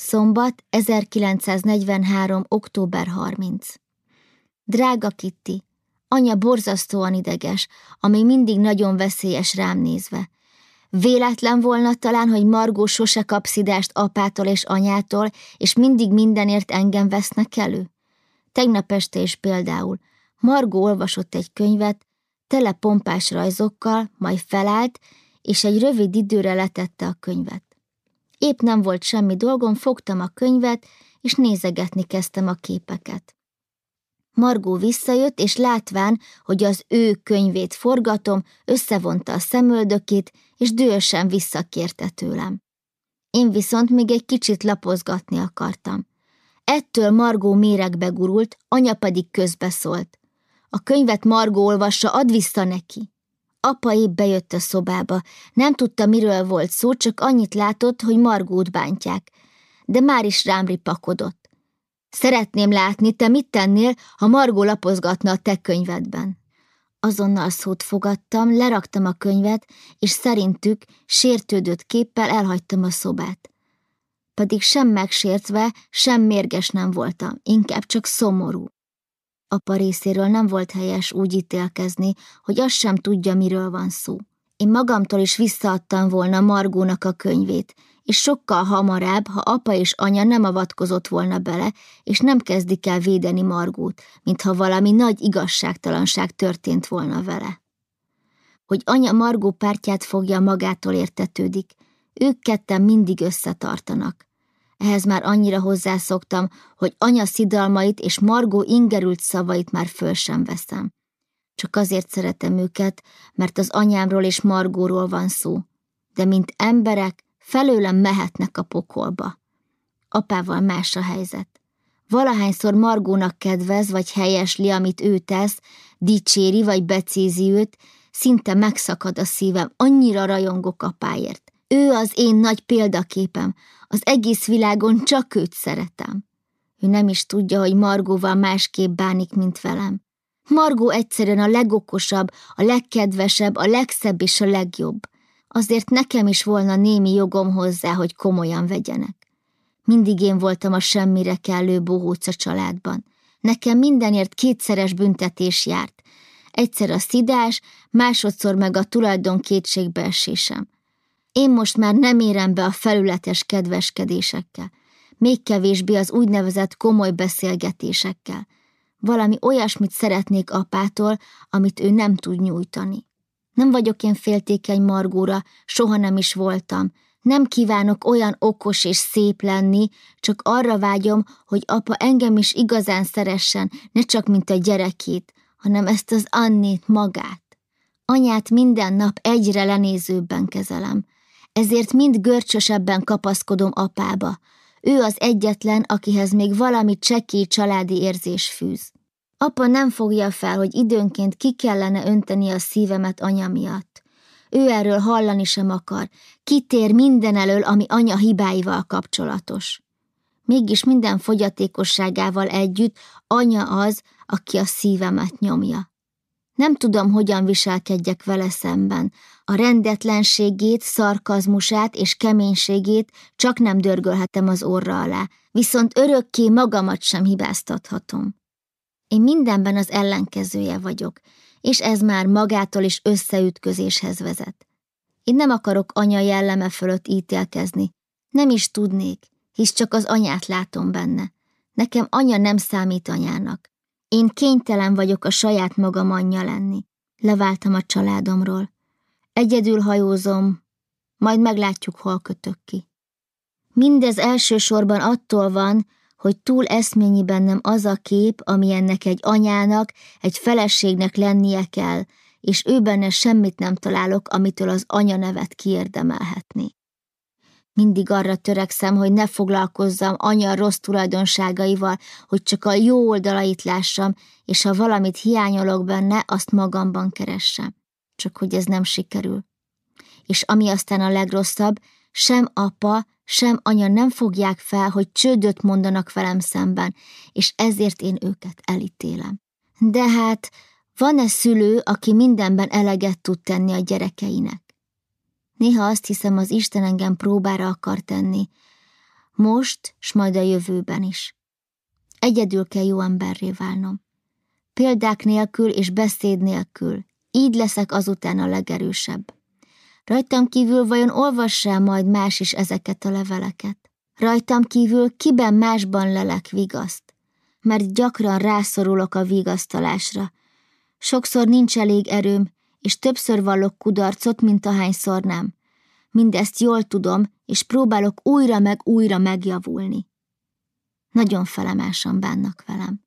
Szombat, 1943. október 30. Drága Kitty, anya borzasztóan ideges, ami mindig nagyon veszélyes rám nézve. Véletlen volna talán, hogy Margó sose kap szidást apától és anyától, és mindig mindenért engem vesznek elő? Tegnap este is például. Margó olvasott egy könyvet, tele pompás rajzokkal, majd felállt, és egy rövid időre letette a könyvet. Épp nem volt semmi dolgom, fogtam a könyvet, és nézegetni kezdtem a képeket. Margó visszajött, és látván, hogy az ő könyvét forgatom, összevonta a szemöldökét, és dühösen visszakérte tőlem. Én viszont még egy kicsit lapozgatni akartam. Ettől Margó méregbe gurult, anya pedig közbeszólt. A könyvet Margó olvassa, add vissza neki. Apa épp bejött a szobába. Nem tudta, miről volt szó, csak annyit látott, hogy Margót bántják. De már is rám ripakodott. Szeretném látni, te mit tennél, ha Margó lapozgatna a te könyvedben. Azonnal szót fogadtam, leraktam a könyvet, és szerintük sértődött képpel elhagytam a szobát. Pedig sem megsértve, sem mérges nem voltam, inkább csak szomorú. Apa részéről nem volt helyes úgy ítélkezni, hogy azt sem tudja, miről van szó. Én magamtól is visszaadtam volna Margónak a könyvét, és sokkal hamarabb, ha apa és anya nem avatkozott volna bele, és nem kezdik el védeni Margót, mintha valami nagy igazságtalanság történt volna vele. Hogy anya Margó pártját fogja magától értetődik, ők ketten mindig összetartanak. Ehhez már annyira hozzászoktam, hogy anya szidalmait és Margó ingerült szavait már föl sem veszem. Csak azért szeretem őket, mert az anyámról és Margóról van szó. De mint emberek, felőlem mehetnek a pokolba. Apával más a helyzet. Valahányszor Margónak kedvez, vagy helyesli, amit ő tesz, dicséri, vagy becézi őt, szinte megszakad a szívem, annyira rajongok apáért. Ő az én nagy példaképem, az egész világon csak őt szeretem. Ő nem is tudja, hogy Margóval másképp bánik, mint velem. Margó egyszerűen a legokosabb, a legkedvesebb, a legszebb és a legjobb. Azért nekem is volna némi jogom hozzá, hogy komolyan vegyenek. Mindig én voltam a semmire kellő bohóc a családban. Nekem mindenért kétszeres büntetés járt. Egyszer a szidás, másodszor meg a tulajdon kétségbeesésem. Én most már nem érem be a felületes kedveskedésekkel, még kevésbé az úgynevezett komoly beszélgetésekkel. Valami olyasmit szeretnék apától, amit ő nem tud nyújtani. Nem vagyok én féltékeny Margóra, soha nem is voltam. Nem kívánok olyan okos és szép lenni, csak arra vágyom, hogy apa engem is igazán szeressen, ne csak mint a gyerekét, hanem ezt az Annét magát. Anyát minden nap egyre lenézőbben kezelem ezért mind görcsösebben kapaszkodom apába. Ő az egyetlen, akihez még valami csekély családi érzés fűz. Apa nem fogja fel, hogy időnként ki kellene önteni a szívemet anya miatt. Ő erről hallani sem akar, kitér minden elől, ami anya hibáival kapcsolatos. Mégis minden fogyatékosságával együtt anya az, aki a szívemet nyomja. Nem tudom, hogyan viselkedjek vele szemben. A rendetlenségét, szarkazmusát és keménységét csak nem dörgölhetem az orra alá, viszont örökké magamat sem hibáztathatom. Én mindenben az ellenkezője vagyok, és ez már magától is összeütközéshez vezet. Én nem akarok anya jelleme fölött ítélkezni, nem is tudnék, hisz csak az anyát látom benne. Nekem anya nem számít anyának. Én kénytelen vagyok a saját magam anyja lenni. Leváltam a családomról. Egyedül hajózom, majd meglátjuk, hol kötök ki. Mindez elsősorban attól van, hogy túl eszményi bennem az a kép, ami ennek egy anyának, egy feleségnek lennie kell, és ő benne semmit nem találok, amitől az anya nevet kiérdemelhetni. Mindig arra törekszem, hogy ne foglalkozzam anya rossz tulajdonságaival, hogy csak a jó oldalait lássam, és ha valamit hiányolok benne, azt magamban keressem. Csak hogy ez nem sikerül. És ami aztán a legrosszabb, sem apa, sem anya nem fogják fel, hogy csődöt mondanak velem szemben, és ezért én őket elítélem. De hát van-e szülő, aki mindenben eleget tud tenni a gyerekeinek? Néha azt hiszem, az Isten engem próbára akar tenni. Most, s majd a jövőben is. Egyedül kell jó emberré válnom. Példák nélkül és beszéd nélkül. Így leszek azután a legerősebb. Rajtam kívül vajon olvassa majd más is ezeket a leveleket? Rajtam kívül kiben másban lelek vigaszt? Mert gyakran rászorulok a vigasztalásra. Sokszor nincs elég erőm, és többször vallok kudarcot, mint ahányszor nem. Mindezt jól tudom, és próbálok újra meg újra megjavulni. Nagyon felemásan bánnak velem.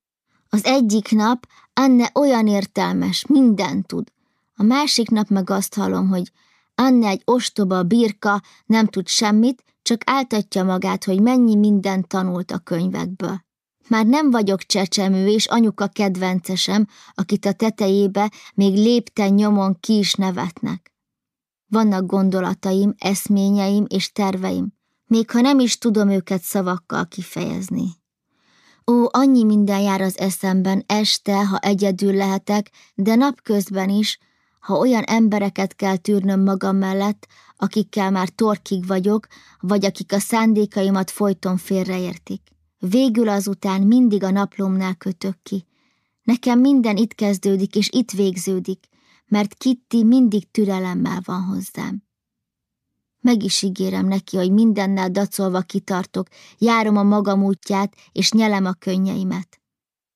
Az egyik nap Anne olyan értelmes, mindent tud. A másik nap meg azt hallom, hogy Anne egy ostoba birka, nem tud semmit, csak áltatja magát, hogy mennyi mindent tanult a könyvekből. Már nem vagyok csecsemő és anyuka kedvencesem, akit a tetejébe még lépten nyomon ki is nevetnek. Vannak gondolataim, eszményeim és terveim, még ha nem is tudom őket szavakkal kifejezni. Ó, annyi minden jár az eszemben este, ha egyedül lehetek, de napközben is, ha olyan embereket kell tűrnöm magam mellett, akikkel már torkig vagyok, vagy akik a szándékaimat folyton félreértik. Végül azután mindig a naplomnál kötök ki. Nekem minden itt kezdődik és itt végződik, mert Kitty mindig türelemmel van hozzám. Meg is ígérem neki, hogy mindennel dacolva kitartok, járom a magam útját, és nyelem a könnyeimet.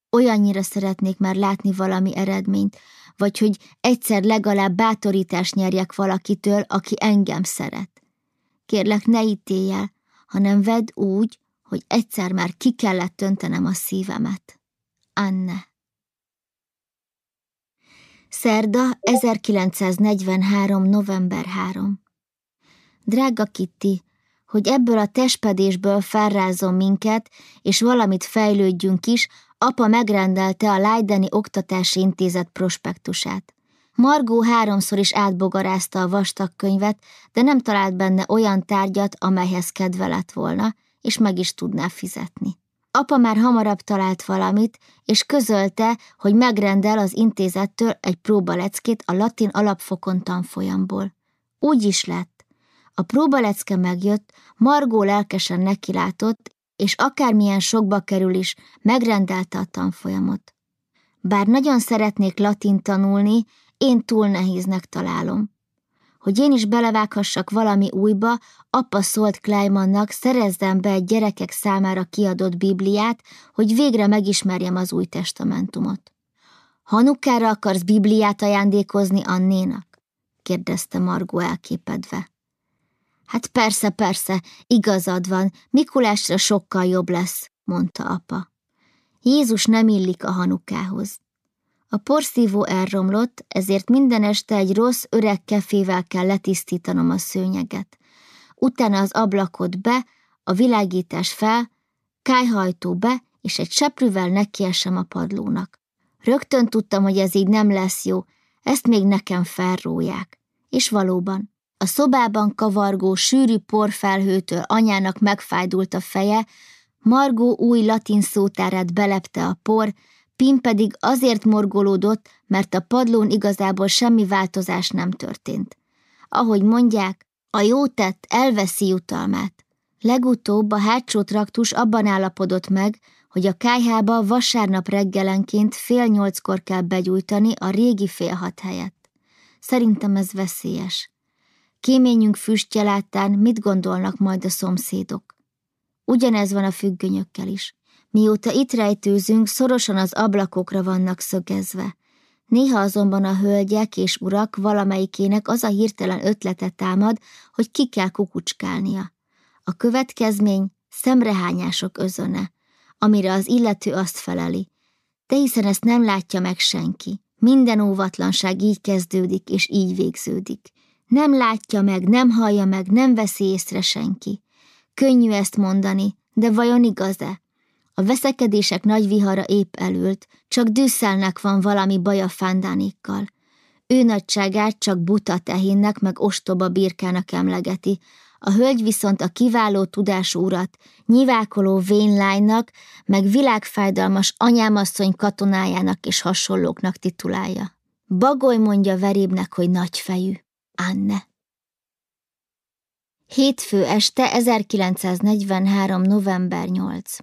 Olyannyira szeretnék már látni valami eredményt, vagy hogy egyszer legalább bátorítást nyerjek valakitől, aki engem szeret. Kérlek, ne ítélj el, hanem vedd úgy, hogy egyszer már ki kellett töntenem a szívemet. Anne Szerda, 1943. november 3 Drága Kitty, hogy ebből a testpedésből felrázom minket, és valamit fejlődjünk is, apa megrendelte a Leideni Oktatási Intézet prospektusát. Margó háromszor is átbogarázta a vastag könyvet, de nem talált benne olyan tárgyat, amelyhez kedve lett volna, és meg is tudná fizetni. Apa már hamarabb talált valamit, és közölte, hogy megrendel az intézettől egy próbaleckét a latin alapfokon tanfolyamból. Úgy is lett. A próbalecke megjött, Margó lelkesen nekilátott, és akármilyen sokba kerül is, megrendelte a tanfolyamot. Bár nagyon szeretnék latin tanulni, én túl nehéznek találom. Hogy én is belevághassak valami újba, apa szólt Kleimannak, szerezzen be egy gyerekek számára kiadott Bibliát, hogy végre megismerjem az új testamentumot. Hanukára akarsz Bibliát ajándékozni Annénak? kérdezte Margó elképedve. Hát persze, persze, igazad van, Mikulásra sokkal jobb lesz, mondta apa. Jézus nem illik a hanukához. A porszívó elromlott, ezért minden este egy rossz, öreg kefével kell letisztítanom a szőnyeget. Utána az ablakot be, a világítás fel, kájhajtó be, és egy seprűvel nekiesem a padlónak. Rögtön tudtam, hogy ez így nem lesz jó, ezt még nekem felróják. És valóban, a szobában kavargó, sűrű porfelhőtől anyának megfájdult a feje, Margó új latin szótárát belepte a por, Pim pedig azért morgolódott, mert a padlón igazából semmi változás nem történt. Ahogy mondják, a jó tett elveszi jutalmát. Legutóbb a hátsó traktus abban állapodott meg, hogy a kájhába vasárnap reggelenként fél nyolckor kell begyújtani a régi fél hat helyett. Szerintem ez veszélyes. Kéményünk füstje láttán mit gondolnak majd a szomszédok. Ugyanez van a függönyökkel is. Mióta itt rejtőzünk, szorosan az ablakokra vannak szögezve. Néha azonban a hölgyek és urak valamelyikének az a hirtelen ötlete támad, hogy ki kell kukucskálnia. A következmény szemrehányások özöne, amire az illető azt feleli. De hiszen ezt nem látja meg senki. Minden óvatlanság így kezdődik és így végződik. Nem látja meg, nem hallja meg, nem veszi észre senki. Könnyű ezt mondani, de vajon igaz-e? A veszekedések nagy vihara épp elült, csak Düsszelnek van valami baj a fándánikkal. Ő nagyságát csak buta tehénnek meg ostoba birkának emlegeti, a hölgy viszont a kiváló tudású urat, nyivákoló vénlánynak, meg világfájdalmas anyámasszony katonájának és hasonlóknak titulálja. Bagoly mondja verébnek, hogy nagyfejű. Anne. Hétfő este 1943. november 8.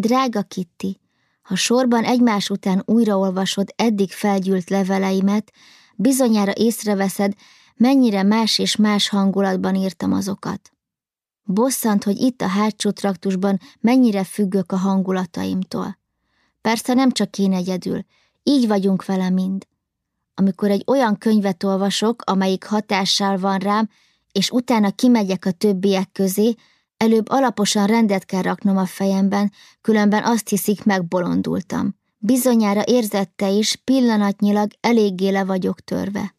Drága Kitty, ha sorban egymás után újraolvasod eddig felgyűlt leveleimet, bizonyára észreveszed, mennyire más és más hangulatban írtam azokat. Bosszant, hogy itt a hátsó traktusban mennyire függök a hangulataimtól. Persze nem csak én egyedül, így vagyunk vele mind. Amikor egy olyan könyvet olvasok, amelyik hatással van rám, és utána kimegyek a többiek közé, előbb alaposan rendet kell raknom a fejemben, különben azt hiszik, megbolondultam. Bizonyára érzette is, pillanatnyilag eléggé le vagyok törve.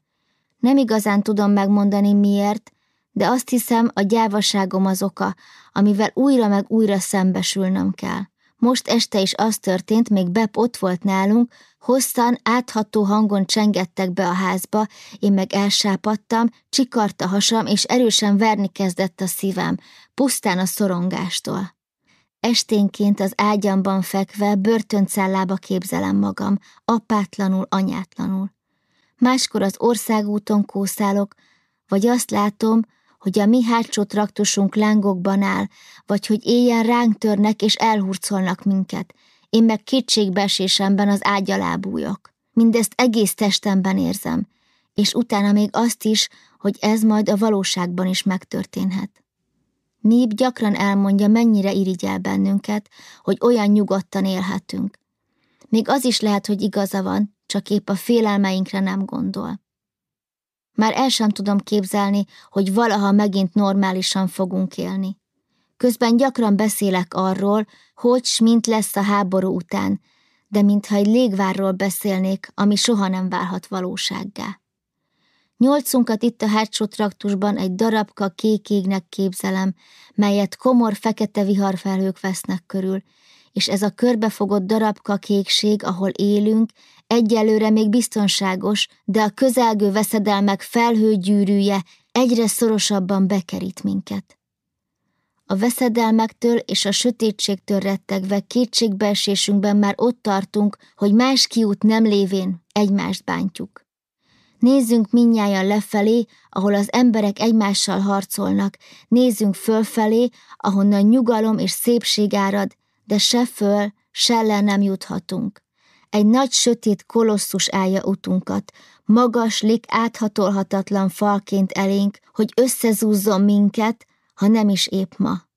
Nem igazán tudom megmondani miért, de azt hiszem, a gyávaságom az oka, amivel újra meg újra szembesülnöm kell. Most este is az történt, még Bep ott volt nálunk, hosszan, átható hangon csengettek be a házba, én meg elsápadtam, csikart hasam, és erősen verni kezdett a szívem, pusztán a szorongástól. Esténként az ágyamban fekve börtöncállába képzelem magam, apátlanul, anyátlanul. Máskor az országúton kószálok, vagy azt látom, hogy a mi hátsó traktusunk lángokban áll, vagy hogy éjjel ránk törnek és elhurcolnak minket. Én meg kétségbeesésemben az ágy alá bújok. Mindezt egész testemben érzem, és utána még azt is, hogy ez majd a valóságban is megtörténhet. Míb gyakran elmondja, mennyire irigyel bennünket, hogy olyan nyugodtan élhetünk. Még az is lehet, hogy igaza van, csak épp a félelmeinkre nem gondol. Már el sem tudom képzelni, hogy valaha megint normálisan fogunk élni. Közben gyakran beszélek arról, hogy s mint lesz a háború után, de mintha egy légvárról beszélnék, ami soha nem válhat valósággá. Nyolcunkat itt a hátsó traktusban egy darabka kékégnek képzelem, melyet komor fekete viharfelhők vesznek körül, és ez a körbefogott darabka kékség, ahol élünk, egyelőre még biztonságos, de a közelgő veszedelmek felhőgyűrűje egyre szorosabban bekerít minket. A veszedelmektől és a sötétségtől rettegve kétségbeesésünkben már ott tartunk, hogy más kiút nem lévén egymást bántjuk. Nézzünk minnyáján lefelé, ahol az emberek egymással harcolnak, nézzünk fölfelé, ahonnan nyugalom és szépség árad, de se föl, se le nem juthatunk. Egy nagy sötét kolosszus állja utunkat, magas, lik áthatolhatatlan falként elénk, hogy összezúzzon minket, ha nem is épp ma.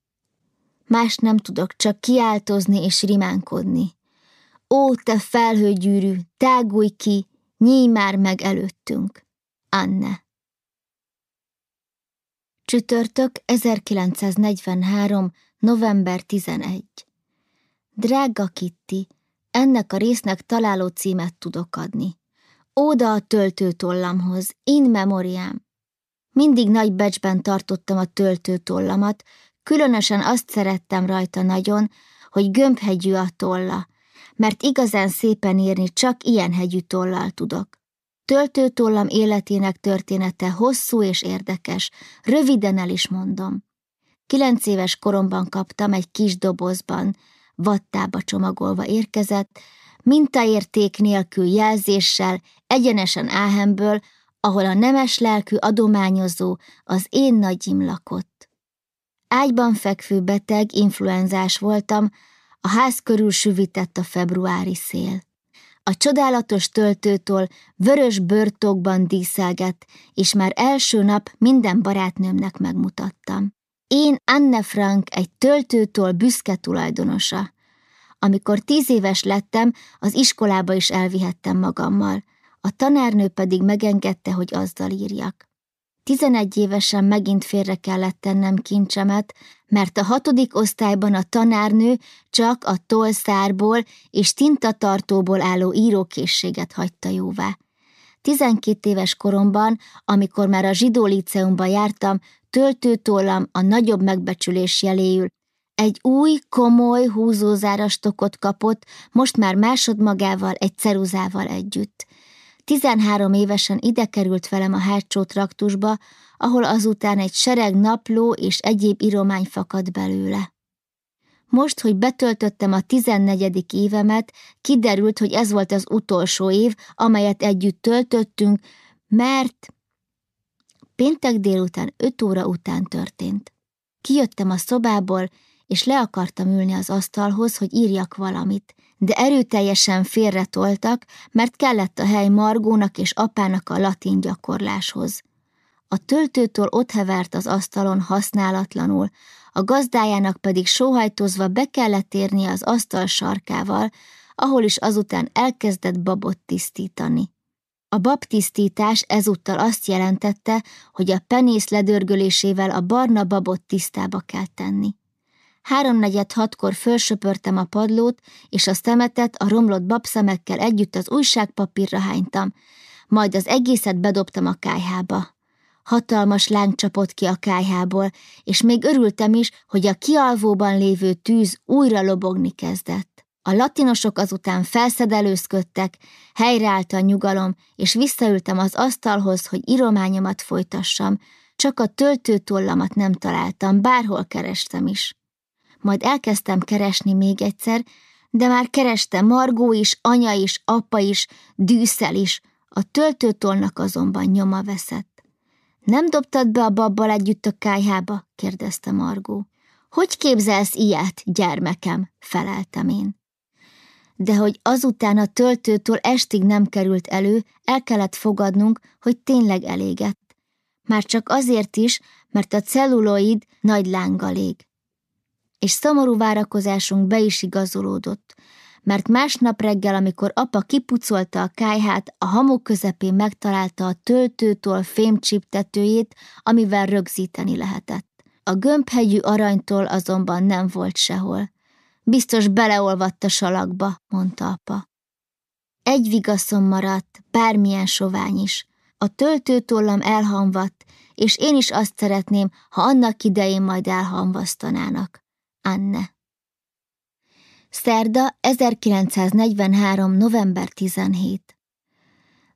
Más nem tudok, csak kiáltozni és rimánkodni. Ó, te felhőgyűrű, tágulj ki, nyíj már meg előttünk. Anne. Csütörtök 1943. november 11. Drága Kitty, ennek a résznek találó címet tudok adni. Óda a töltőtollamhoz, in memoriam. Mindig nagy becsben tartottam a töltőtollamat, különösen azt szerettem rajta nagyon, hogy gömbhegyű a tolla, mert igazán szépen írni csak ilyen hegyű tollal tudok. Töltőtollam életének története hosszú és érdekes, röviden el is mondom. Kilenc éves koromban kaptam egy kis dobozban, vattába csomagolva érkezett, mintaérték nélkül jelzéssel, egyenesen Áhemből, ahol a nemes lelkű adományozó az én nagyim lakott. Ágyban fekvő beteg, influenzás voltam, a ház körül süvített a februári szél. A csodálatos töltőtől vörös börtokban díszelgett, és már első nap minden barátnőmnek megmutattam. Én Anne Frank egy töltőtől büszke tulajdonosa. Amikor tíz éves lettem, az iskolába is elvihettem magammal, a tanárnő pedig megengedte, hogy azzal írjak. Tizenegy évesen megint félre kellett tennem kincsemet, mert a hatodik osztályban a tanárnő csak a tolszárból és tintatartóból álló írókészséget hagyta jóvá. Tizenkét éves koromban, amikor már a zsidó liceumban jártam, töltőtollam a nagyobb megbecsülés jeléül. Egy új, komoly húzózárastokot kapott, most már másodmagával, egy ceruzával együtt. Tizenhárom évesen ide került velem a hátsó traktusba, ahol azután egy sereg napló és egyéb iromány fakad belőle. Most, hogy betöltöttem a tizennegyedik évemet, kiderült, hogy ez volt az utolsó év, amelyet együtt töltöttünk, mert Péntek délután öt óra után történt. Kijöttem a szobából, és le akartam ülni az asztalhoz, hogy írjak valamit, de erőteljesen félretoltak, mert kellett a hely Margónak és apának a latin gyakorláshoz. A töltőtől ott hevert az asztalon használatlanul, a gazdájának pedig sóhajtozva be kellett érnie az asztal sarkával, ahol is azután elkezdett babot tisztítani. A babtisztítás ezúttal azt jelentette, hogy a penész ledörgölésével a barna babot tisztába kell tenni. Háromnegyed hatkor fölsöpörtem a padlót, és a szemetet a romlott babszemekkel együtt az újságpapírra hánytam, majd az egészet bedobtam a kájhába. Hatalmas láng csapott ki a kájhából, és még örültem is, hogy a kialvóban lévő tűz újra lobogni kezdett. A latinosok azután felszedelőzködtek, helyreállt a nyugalom, és visszaültem az asztalhoz, hogy írományomat folytassam, csak a töltőtollamat nem találtam, bárhol kerestem is. Majd elkezdtem keresni még egyszer, de már kereste Margó is, anya is, apa is, dűszel is, a töltőtollnak azonban nyoma veszett. Nem dobtad be a babbal együtt a kájhába? kérdezte Margó. Hogy képzelsz ilyet, gyermekem? feleltem én. De hogy azután a töltőtől estig nem került elő, el kellett fogadnunk, hogy tényleg elégett. Már csak azért is, mert a celluloid nagy lánggal ég. És szomorú várakozásunk be is igazolódott, mert másnap reggel, amikor apa kipucolta a kájhát, a hamu közepén megtalálta a töltőtól fémcsiptetőjét, amivel rögzíteni lehetett. A gömbhegyű aranytól azonban nem volt sehol. Biztos beleolvadt a salakba, mondta apa. Egy vigaszom maradt, bármilyen sovány is. A töltőtollam elhamvadt, és én is azt szeretném, ha annak idején majd elhamvasztanának. Anne. Szerda 1943. november 17.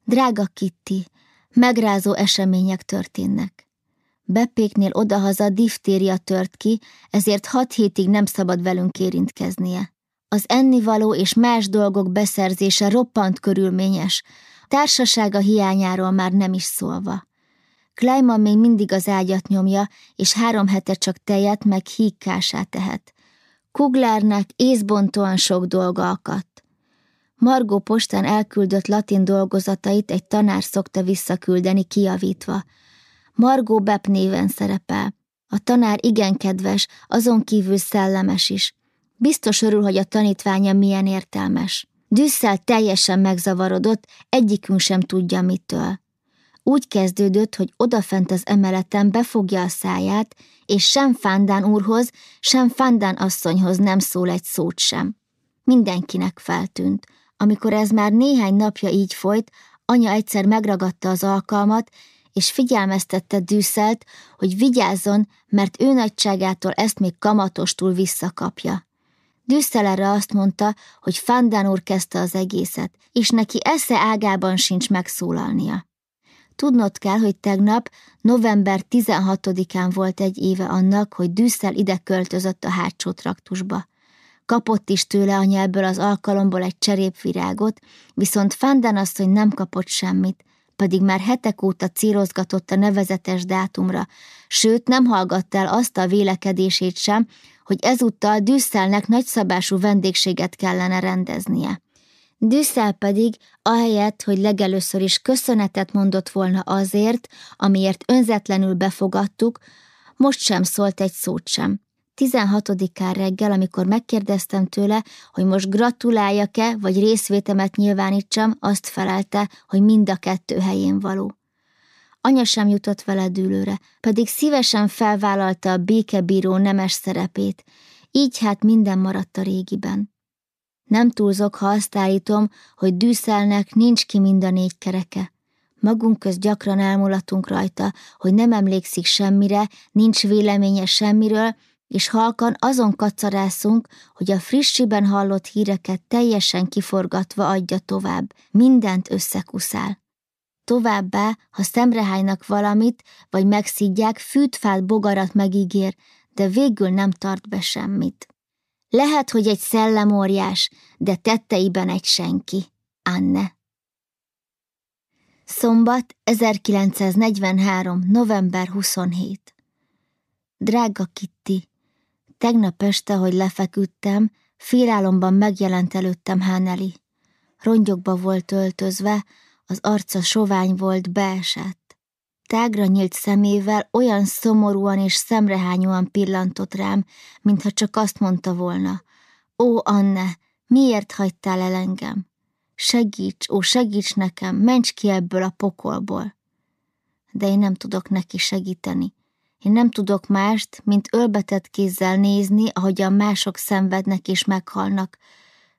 Drága Kitty, megrázó események történnek. Beppéknél odahaza diftéria tört ki, ezért hat hétig nem szabad velünk érintkeznie. Az ennivaló és más dolgok beszerzése roppant körülményes, társasága hiányáról már nem is szólva. Kleiman még mindig az ágyat nyomja, és három hete csak tejet meg híkkását tehet. Kuglárnak észbontóan sok dolga akadt. Margó postán elküldött latin dolgozatait egy tanár szokta visszaküldeni kiavítva. Margó Bep néven szerepel. A tanár igen kedves, azon kívül szellemes is. Biztos örül, hogy a tanítványa milyen értelmes. Düsszel teljesen megzavarodott, egyikünk sem tudja mitől. Úgy kezdődött, hogy odafent az emeleten befogja a száját, és sem Fándán úrhoz, sem Fándán asszonyhoz nem szól egy szót sem. Mindenkinek feltűnt. Amikor ez már néhány napja így folyt, anya egyszer megragadta az alkalmat, és figyelmeztette Düsszelt, hogy vigyázzon, mert ő nagyságától ezt még kamatostul visszakapja. Düsszel erre azt mondta, hogy Fandán úr kezdte az egészet, és neki esze ágában sincs megszólalnia. Tudnod kell, hogy tegnap, november 16-án volt egy éve annak, hogy Düsszel ide költözött a hátsó traktusba. Kapott is tőle a nyelből az alkalomból egy cserépvirágot, viszont Fanden asszony nem kapott semmit, pedig már hetek óta círozgatott a nevezetes dátumra, sőt nem hallgatta el azt a vélekedését sem, hogy ezúttal Düsszelnek nagyszabású vendégséget kellene rendeznie. Düsszel pedig, ahelyett, hogy legelőször is köszönetet mondott volna azért, amiért önzetlenül befogadtuk, most sem szólt egy szót sem. 16-án reggel, amikor megkérdeztem tőle, hogy most gratuláljak-e, vagy részvétemet nyilvánítsam, azt felelte, hogy mind a kettő helyén való. Anya sem jutott vele dűlőre, pedig szívesen felvállalta a békebíró nemes szerepét, így hát minden maradt a régiben. Nem túlzok, ha azt állítom, hogy dűszelnek nincs ki mind a négy kereke. Magunk köz gyakran elmulatunk rajta, hogy nem emlékszik semmire, nincs véleménye semmiről, és halkan azon kacarászunk, hogy a frissiben hallott híreket teljesen kiforgatva adja tovább, mindent összekuszál. Továbbá, ha szemrehánynak valamit, vagy megszidják, fűtfát bogarat megígér, de végül nem tart be semmit. Lehet, hogy egy szellemóriás, de tetteiben egy senki. Anne. Szombat 1943. november 27. Drága Kitti, tegnap este, hogy lefeküdtem, félálomban megjelent előttem Háneli. Rongyokba volt öltözve, az arca sovány volt, beesett. Tágra nyílt szemével olyan szomorúan és szemrehányóan pillantott rám, mintha csak azt mondta volna. Ó, Anne, miért hagytál el engem? Segíts, ó, segíts nekem, ments ki ebből a pokolból. De én nem tudok neki segíteni. Én nem tudok mást, mint ölbetett kézzel nézni, ahogyan mások szenvednek és meghalnak.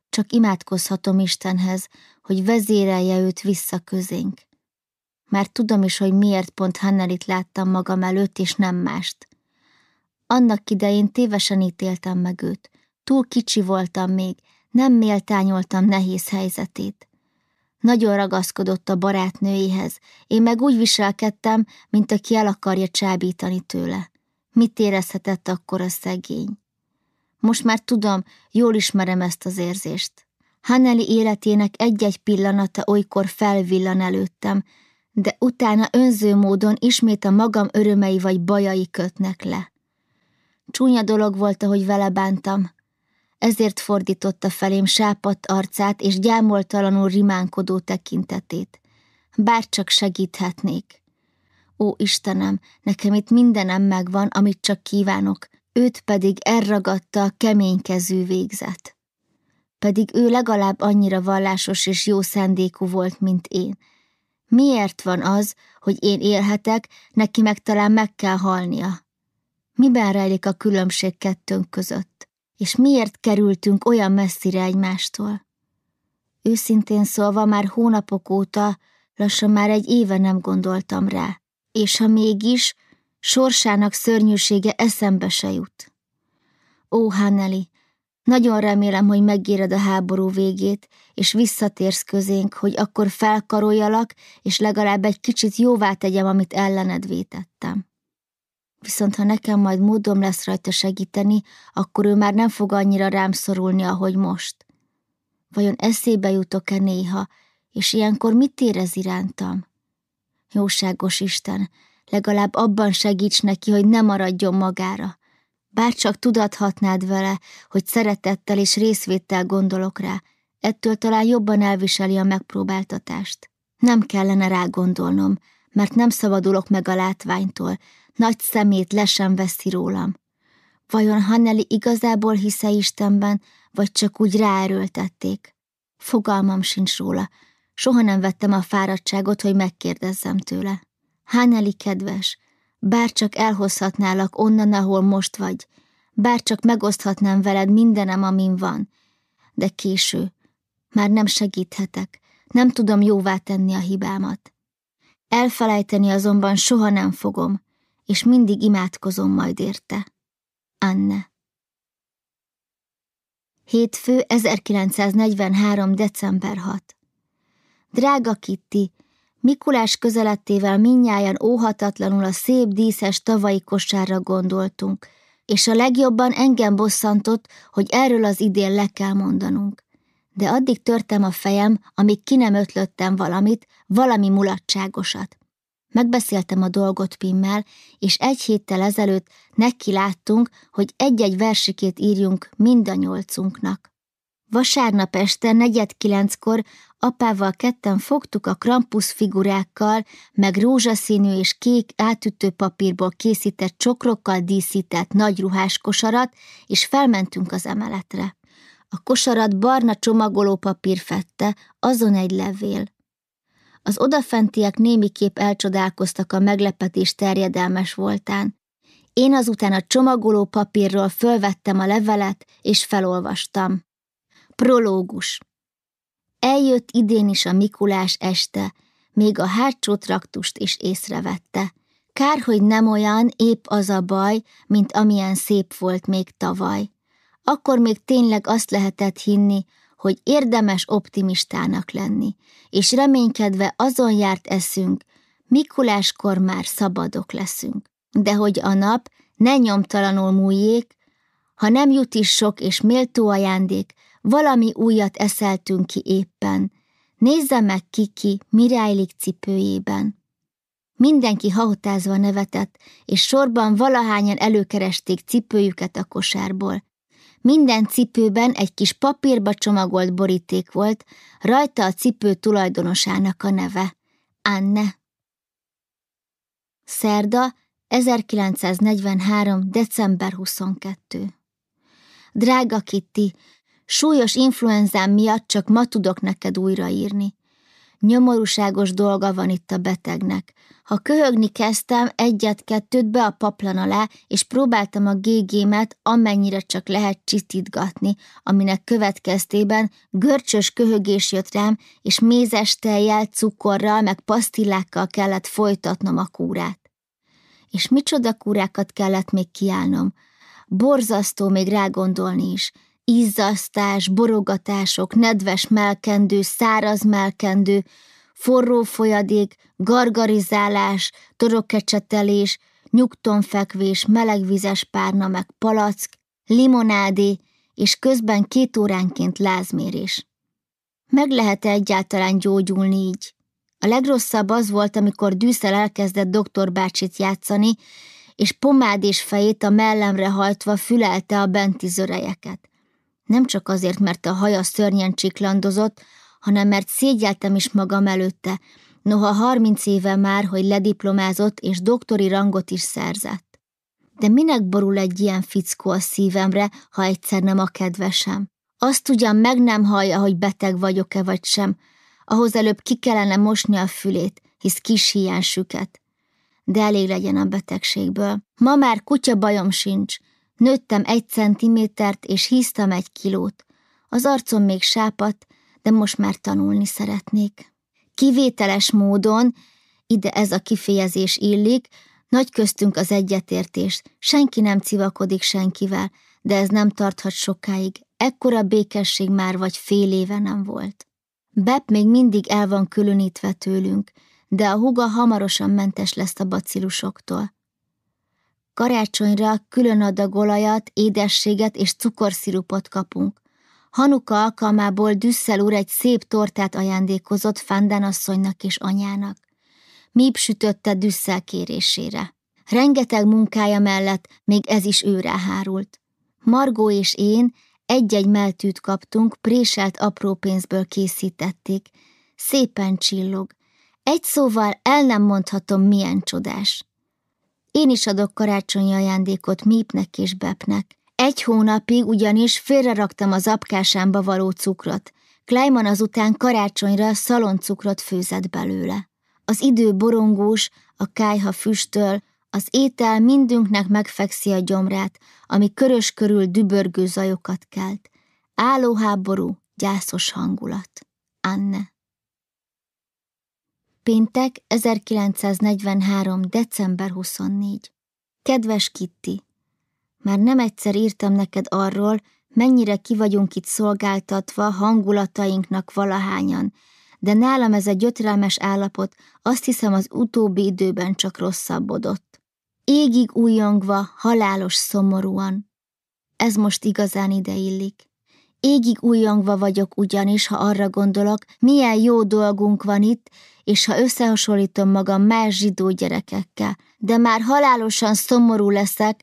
Csak imádkozhatom Istenhez, hogy vezérelje őt vissza közénk. Már tudom is, hogy miért pont Hannelit láttam magam előtt, és nem mást. Annak idején tévesen ítéltem meg őt. Túl kicsi voltam még, nem méltányoltam nehéz helyzetét. Nagyon ragaszkodott a barátnőihez, én meg úgy viselkedtem, mint aki el akarja csábítani tőle. Mit érezhetett akkor a szegény? Most már tudom, jól ismerem ezt az érzést. Haneli életének egy-egy pillanata olykor felvillan előttem, de utána önző módon ismét a magam örömei vagy bajai kötnek le. Csúnya dolog volt, ahogy vele bántam, ezért fordította felém sápadt arcát és gyámoltalanul rimánkodó tekintetét. Bár csak segíthetnék. Ó, Istenem, nekem itt mindenem megvan, amit csak kívánok, őt pedig elragadta a keménykezű végzet. Pedig ő legalább annyira vallásos és jó szándékú volt, mint én. Miért van az, hogy én élhetek, neki meg talán meg kell halnia? Miben rejlik a különbség kettőnk között? És miért kerültünk olyan messzire egymástól. Őszintén szólva már hónapok óta, lassan már egy éve nem gondoltam rá, és ha mégis, sorsának szörnyűsége eszembe se jut. Ó, Hanneli, nagyon remélem, hogy megéred a háború végét, és visszatérsz közénk, hogy akkor felkaroljalak, és legalább egy kicsit jóvá tegyem, amit ellened vétettem. Viszont ha nekem majd módom lesz rajta segíteni, akkor ő már nem fog annyira rám szorulni, ahogy most. Vajon eszébe jutok-e néha, és ilyenkor mit érez irántam? Jóságos Isten, legalább abban segíts neki, hogy ne maradjon magára. Bárcsak tudathatnád vele, hogy szeretettel és részvéttel gondolok rá, ettől talán jobban elviseli a megpróbáltatást. Nem kellene rá gondolnom, mert nem szabadulok meg a látványtól, nagy szemét le sem veszi rólam. Vajon Hanneli igazából hisze Istenben, vagy csak úgy ráerőltették? Fogalmam sincs róla. Soha nem vettem a fáradtságot, hogy megkérdezzem tőle. Hanneli kedves, bár csak elhozhatnálak onnan, ahol most vagy, bár csak megoszthatnám veled mindenem, amin van. De késő. Már nem segíthetek. Nem tudom jóvá tenni a hibámat. Elfelejteni azonban soha nem fogom és mindig imádkozom majd érte. Anne Hétfő 1943. december 6 Drága Kitti, Mikulás közelettével minnyáján óhatatlanul a szép díszes tavalyi kosárra gondoltunk, és a legjobban engem bosszantott, hogy erről az idén le kell mondanunk. De addig törtem a fejem, amíg ki nem ötlöttem valamit, valami mulatságosat. Megbeszéltem a dolgot Pimmel, és egy héttel ezelőtt neki láttunk, hogy egy-egy versikét írjunk mind a nyolcunknak. Vasárnap este negyed kilenckor apával ketten fogtuk a krampusz figurákkal, meg rózsaszínű és kék átütő papírból készített csokrokkal díszített nagy ruhás kosarat, és felmentünk az emeletre. A kosarat barna csomagolópapír fette, azon egy levél. Az odafentiek némiképp elcsodálkoztak a meglepetés terjedelmes voltán. Én azután a csomagoló papírról fölvettem a levelet, és felolvastam. Prológus Eljött idén is a Mikulás este, még a hátsó traktust is észrevette. Kár, hogy nem olyan, épp az a baj, mint amilyen szép volt még tavaly. Akkor még tényleg azt lehetett hinni, hogy érdemes optimistának lenni, és reménykedve azon járt eszünk, Mikuláskor már szabadok leszünk. De hogy a nap ne nyomtalanul múljék, ha nem jut is sok és méltó ajándék, valami újat eszeltünk ki éppen, Nézze meg Kiki Mirájlik cipőjében. Mindenki hahotázva nevetett, és sorban valahányan előkeresték cipőjüket a kosárból. Minden cipőben egy kis papírba csomagolt boríték volt, rajta a cipő tulajdonosának a neve. Anne. Szerda, 1943. december 22. Drága Kitty, súlyos influenzám miatt csak ma tudok neked újraírni. Nyomorúságos dolga van itt a betegnek. Ha köhögni kezdtem, egyet-kettőt be a paplan alá, és próbáltam a gégémet amennyire csak lehet csitítgatni, aminek következtében görcsös köhögés jött rám, és mézes tejjel, cukorral, meg pasztillákkal kellett folytatnom a kúrát. És micsoda kúrákat kellett még kiállnom. Borzasztó még rágondolni is – izzasztás, borogatások, nedves melkendő, száraz melkendő, forró folyadék, gargarizálás, torokecsetelés, nyugtonfekvés, melegvizes párna meg palack, limonádé, és közben két óránként lázmérés. Meg lehet -e egyáltalán gyógyulni így? A legrosszabb az volt, amikor Dűszel elkezdett doktor bácsit játszani, és pomád és fejét a mellemre hajtva fülelte a benti zörejeket. Nem csak azért, mert a haja szörnyen csiklandozott, hanem mert szégyeltem is magam előtte, noha harminc éve már, hogy lediplomázott és doktori rangot is szerzett. De minek borul egy ilyen fickó a szívemre, ha egyszer nem a kedvesem? Azt ugyan meg nem hallja, hogy beteg vagyok-e vagy sem, ahhoz előbb ki kellene mosni a fülét, hisz kis hiány süket. De elég legyen a betegségből. Ma már kutya bajom sincs, Nőttem egy centimétert, és híztam egy kilót. Az arcom még sápat, de most már tanulni szeretnék. Kivételes módon, ide ez a kifejezés illik, nagy köztünk az egyetértés, senki nem civakodik senkivel, de ez nem tarthat sokáig, ekkora békesség már vagy fél éve nem volt. Bep még mindig el van különítve tőlünk, de a huga hamarosan mentes lesz a bacillusoktól. Karácsonyra külön adag olajat, édességet és cukorszirupot kapunk. Hanuka alkalmából Düsszel úr egy szép tortát ajándékozott Fanden asszonynak és anyának. Míp sütötte Düsszel kérésére. Rengeteg munkája mellett még ez is őre hárult. Margó és én egy-egy meltűt kaptunk, préselt apró pénzből készítették. Szépen csillog. Egy szóval el nem mondhatom, milyen csodás. Én is adok karácsonyi ajándékot Mípnek és Bepnek. Egy hónapig ugyanis félreraktam az apkásámba való cukrot. Kleiman azután karácsonyra szaloncukrot főzett belőle. Az idő borongós, a kájha füstöl, az étel mindünknek megfekszi a gyomrát, ami körös körül dübörgő zajokat kelt. Állóháború, gyászos hangulat. Anne Péntek 1943. december 24. Kedves Kitty! Már nem egyszer írtam neked arról, mennyire ki vagyunk itt szolgáltatva hangulatainknak valahányan, de nálam ez a gyötrelmes állapot azt hiszem az utóbbi időben csak rosszabbodott. Égig újongva, halálos szomorúan. Ez most igazán ide illik. Égig újongva vagyok ugyanis, ha arra gondolok, milyen jó dolgunk van itt, és ha összehasonlítom magam más zsidó gyerekekkel, de már halálosan szomorú leszek,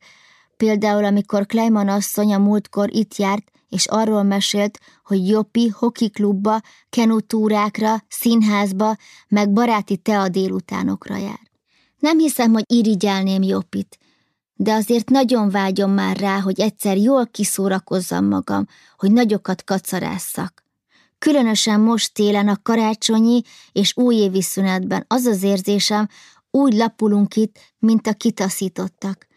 például amikor Kleiman asszony a múltkor itt járt, és arról mesélt, hogy Jopi hokiklubba, kenutúrákra, színházba, meg baráti tea délutánokra jár. Nem hiszem, hogy irigyelném Jopit, de azért nagyon vágyom már rá, hogy egyszer jól kiszórakozzam magam, hogy nagyokat kacarásszak. Különösen most télen a karácsonyi és újévi szünetben az az érzésem, úgy lapulunk itt, mint a kitaszítottak.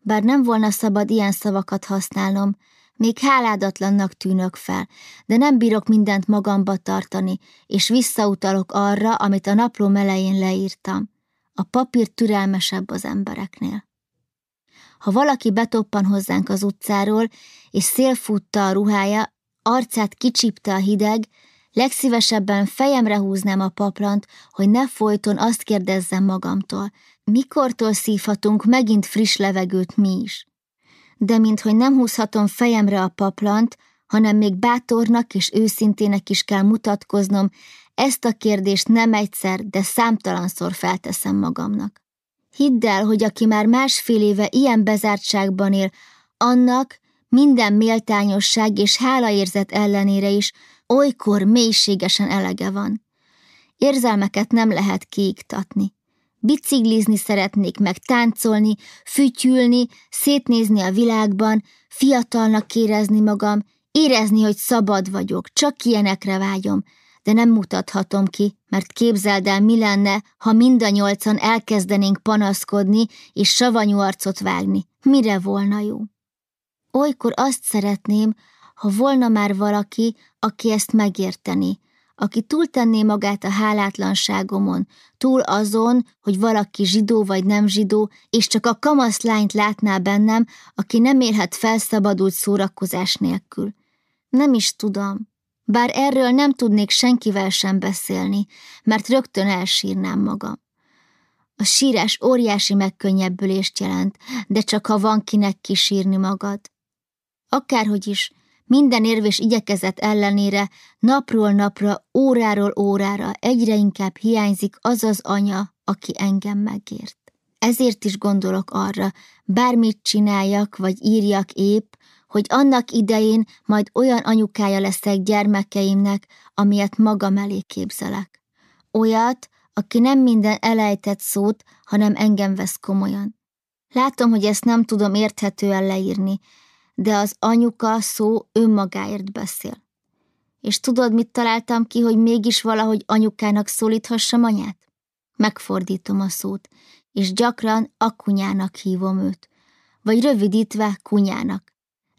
Bár nem volna szabad ilyen szavakat használnom, még háládatlannak tűnök fel, de nem bírok mindent magamba tartani, és visszautalok arra, amit a naplóm elején leírtam. A papír türelmesebb az embereknél. Ha valaki betoppan hozzánk az utcáról, és szélfutta a ruhája, arcát kicsipte a hideg, legszívesebben fejemre húznám a paplant, hogy ne folyton azt kérdezzem magamtól, mikortól szívhatunk megint friss levegőt mi is. De minthogy nem húzhatom fejemre a paplant, hanem még bátornak és őszintének is kell mutatkoznom, ezt a kérdést nem egyszer, de számtalanszor felteszem magamnak. Hidd el, hogy aki már másfél éve ilyen bezártságban él, annak minden méltányosság és hálaérzet ellenére is olykor mélységesen elege van. Érzelmeket nem lehet kiiktatni. Biciklizni szeretnék meg táncolni, fütyülni, szétnézni a világban, fiatalnak érezni magam, érezni, hogy szabad vagyok, csak ilyenekre vágyom, de nem mutathatom ki, mert képzeld el, mi lenne, ha mind a nyolcan elkezdenénk panaszkodni és savanyú arcot vágni. Mire volna jó? Olykor azt szeretném, ha volna már valaki, aki ezt megérteni, aki túltenné magát a hálátlanságomon, túl azon, hogy valaki zsidó vagy nem zsidó, és csak a kamasz lányt látná bennem, aki nem élhet felszabadult szórakozás nélkül. Nem is tudom. Bár erről nem tudnék senkivel sem beszélni, mert rögtön elsírnám magam. A sírás óriási megkönnyebbülést jelent, de csak ha van kinek kisírni magad. Akárhogy is, minden érvés igyekezet ellenére napról napra, óráról órára egyre inkább hiányzik az az anya, aki engem megért. Ezért is gondolok arra, bármit csináljak vagy írjak épp, hogy annak idején majd olyan anyukája leszek gyermekeimnek, amilyet magam elé képzelek. Olyat, aki nem minden elejtett szót, hanem engem vesz komolyan. Látom, hogy ezt nem tudom érthetően leírni, de az anyuka szó önmagáért beszél. És tudod, mit találtam ki, hogy mégis valahogy anyukának szólíthassam anyát? Megfordítom a szót, és gyakran akunyának hívom őt, vagy rövidítve kunyának.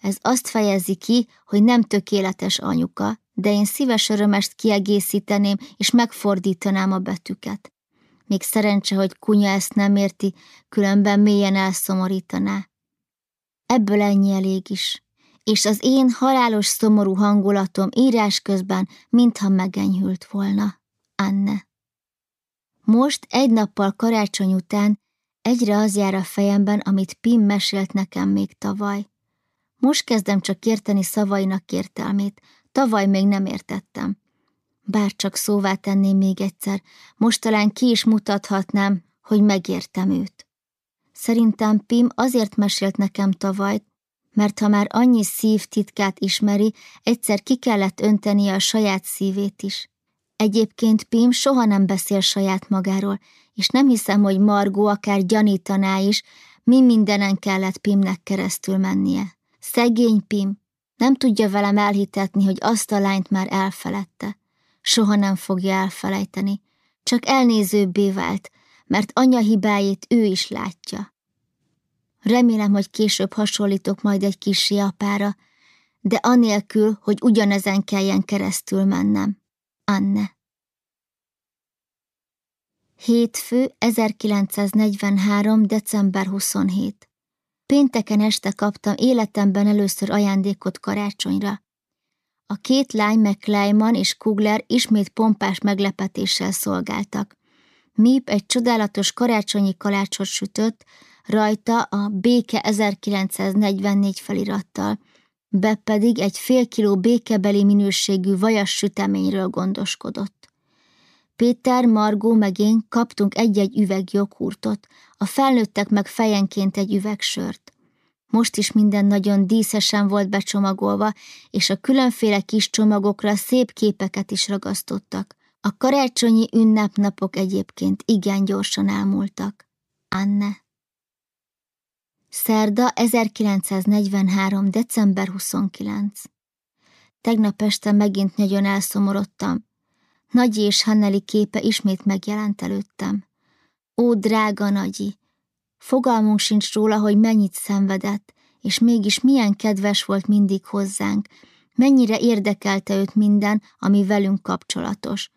Ez azt fejezi ki, hogy nem tökéletes anyuka, de én szíves örömest kiegészíteném, és megfordítanám a betűket. Még szerencse, hogy kunya ezt nem érti, különben mélyen elszomorítaná. Ebből ennyi elég is. És az én halálos szomorú hangulatom írás közben mintha megenyhült volna. Anne. Most egy nappal karácsony után egyre az jár a fejemben, amit Pim mesélt nekem még tavaly. Most kezdem csak érteni szavainak értelmét, tavaly még nem értettem. Bár csak szóvá tenném még egyszer, most talán ki is mutathatnám, hogy megértem őt. Szerintem Pim azért mesélt nekem tavaly, mert ha már annyi szív titkát ismeri, egyszer ki kellett öntenie a saját szívét is. Egyébként Pim soha nem beszél saját magáról, és nem hiszem, hogy Margó akár gyanítaná is, mi mindenen kellett Pimnek keresztül mennie. Szegény Pim, nem tudja velem elhitetni, hogy azt a lányt már elfeledte. Soha nem fogja elfelejteni, csak elnézőbbé vált, mert anya hibáit ő is látja. Remélem, hogy később hasonlítok majd egy kis apára, de anélkül, hogy ugyanezen kelljen keresztül mennem. Anne. Hétfő 1943. december 27. Pénteken este kaptam életemben először ajándékot karácsonyra. A két lány McLeiman és Kugler ismét pompás meglepetéssel szolgáltak. Mip egy csodálatos karácsonyi kalácsot sütött, rajta a Béke 1944 felirattal, Be pedig egy fél kiló békebeli minőségű vajas süteményről gondoskodott. Péter, Margó meg én kaptunk egy-egy üveg joghurtot, a felnőttek meg fejenként egy üveg sört. Most is minden nagyon díszesen volt becsomagolva, és a különféle kis csomagokra szép képeket is ragasztottak. A karácsonyi ünnepnapok egyébként igen gyorsan elmúltak. Anne Szerda 1943. december 29. Tegnap este megint nagyon elszomorodtam. Nagyi és Hanneli képe ismét megjelent előttem. Ó, drága Nagyi! Fogalmunk sincs róla, hogy mennyit szenvedett, és mégis milyen kedves volt mindig hozzánk, mennyire érdekelte őt minden, ami velünk kapcsolatos,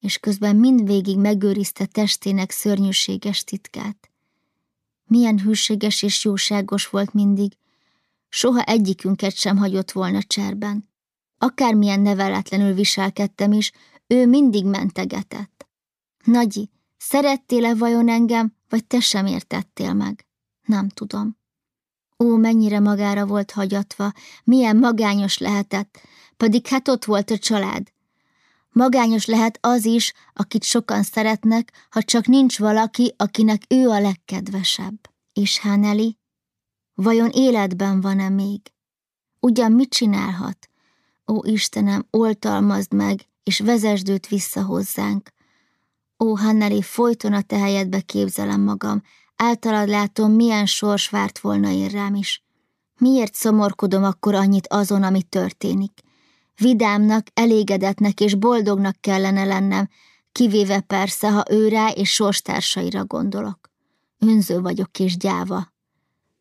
és közben mindvégig megőrizte testének szörnyűséges titkát. Milyen hűséges és jóságos volt mindig, soha egyikünket sem hagyott volna cserben. Akármilyen neveletlenül viselkedtem is, ő mindig mentegetett. Nagyi, szerettél-e vajon engem, vagy te sem értettél meg? Nem tudom. Ó, mennyire magára volt hagyatva, milyen magányos lehetett, pedig hát ott volt a család. Magányos lehet az is, akit sokan szeretnek, ha csak nincs valaki, akinek ő a legkedvesebb. És Haneli, vajon életben van-e még? Ugyan mit csinálhat? Ó Istenem, oltalmazd meg, és vezesd őt vissza hozzánk. Ó, Hanneli, folyton a te helyedbe képzelem magam, általad látom, milyen sors várt volna én rám is. Miért szomorkodom akkor annyit azon, ami történik? Vidámnak, elégedetnek és boldognak kellene lennem, kivéve persze, ha őrá és sorstársaira gondolok. Önző vagyok és gyáva.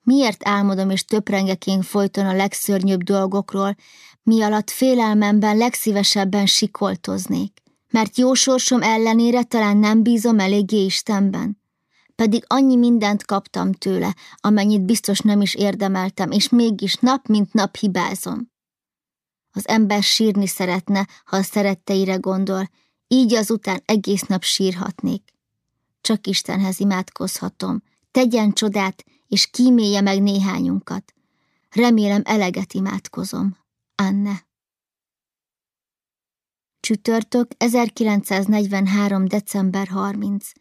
Miért álmodom és töprengek én folyton a legszörnyűbb dolgokról, mi alatt félelmemben legszívesebben sikoltoznék? Mert jó sorsom ellenére talán nem bízom eléggé Istenben. Pedig annyi mindent kaptam tőle, amennyit biztos nem is érdemeltem, és mégis nap mint nap hibázom. Az ember sírni szeretne, ha a szeretteire gondol, így azután egész nap sírhatnék. Csak Istenhez imádkozhatom, tegyen csodát, és kímélje meg néhányunkat. Remélem eleget imádkozom. Anne. Csütörtök 1943. december 30.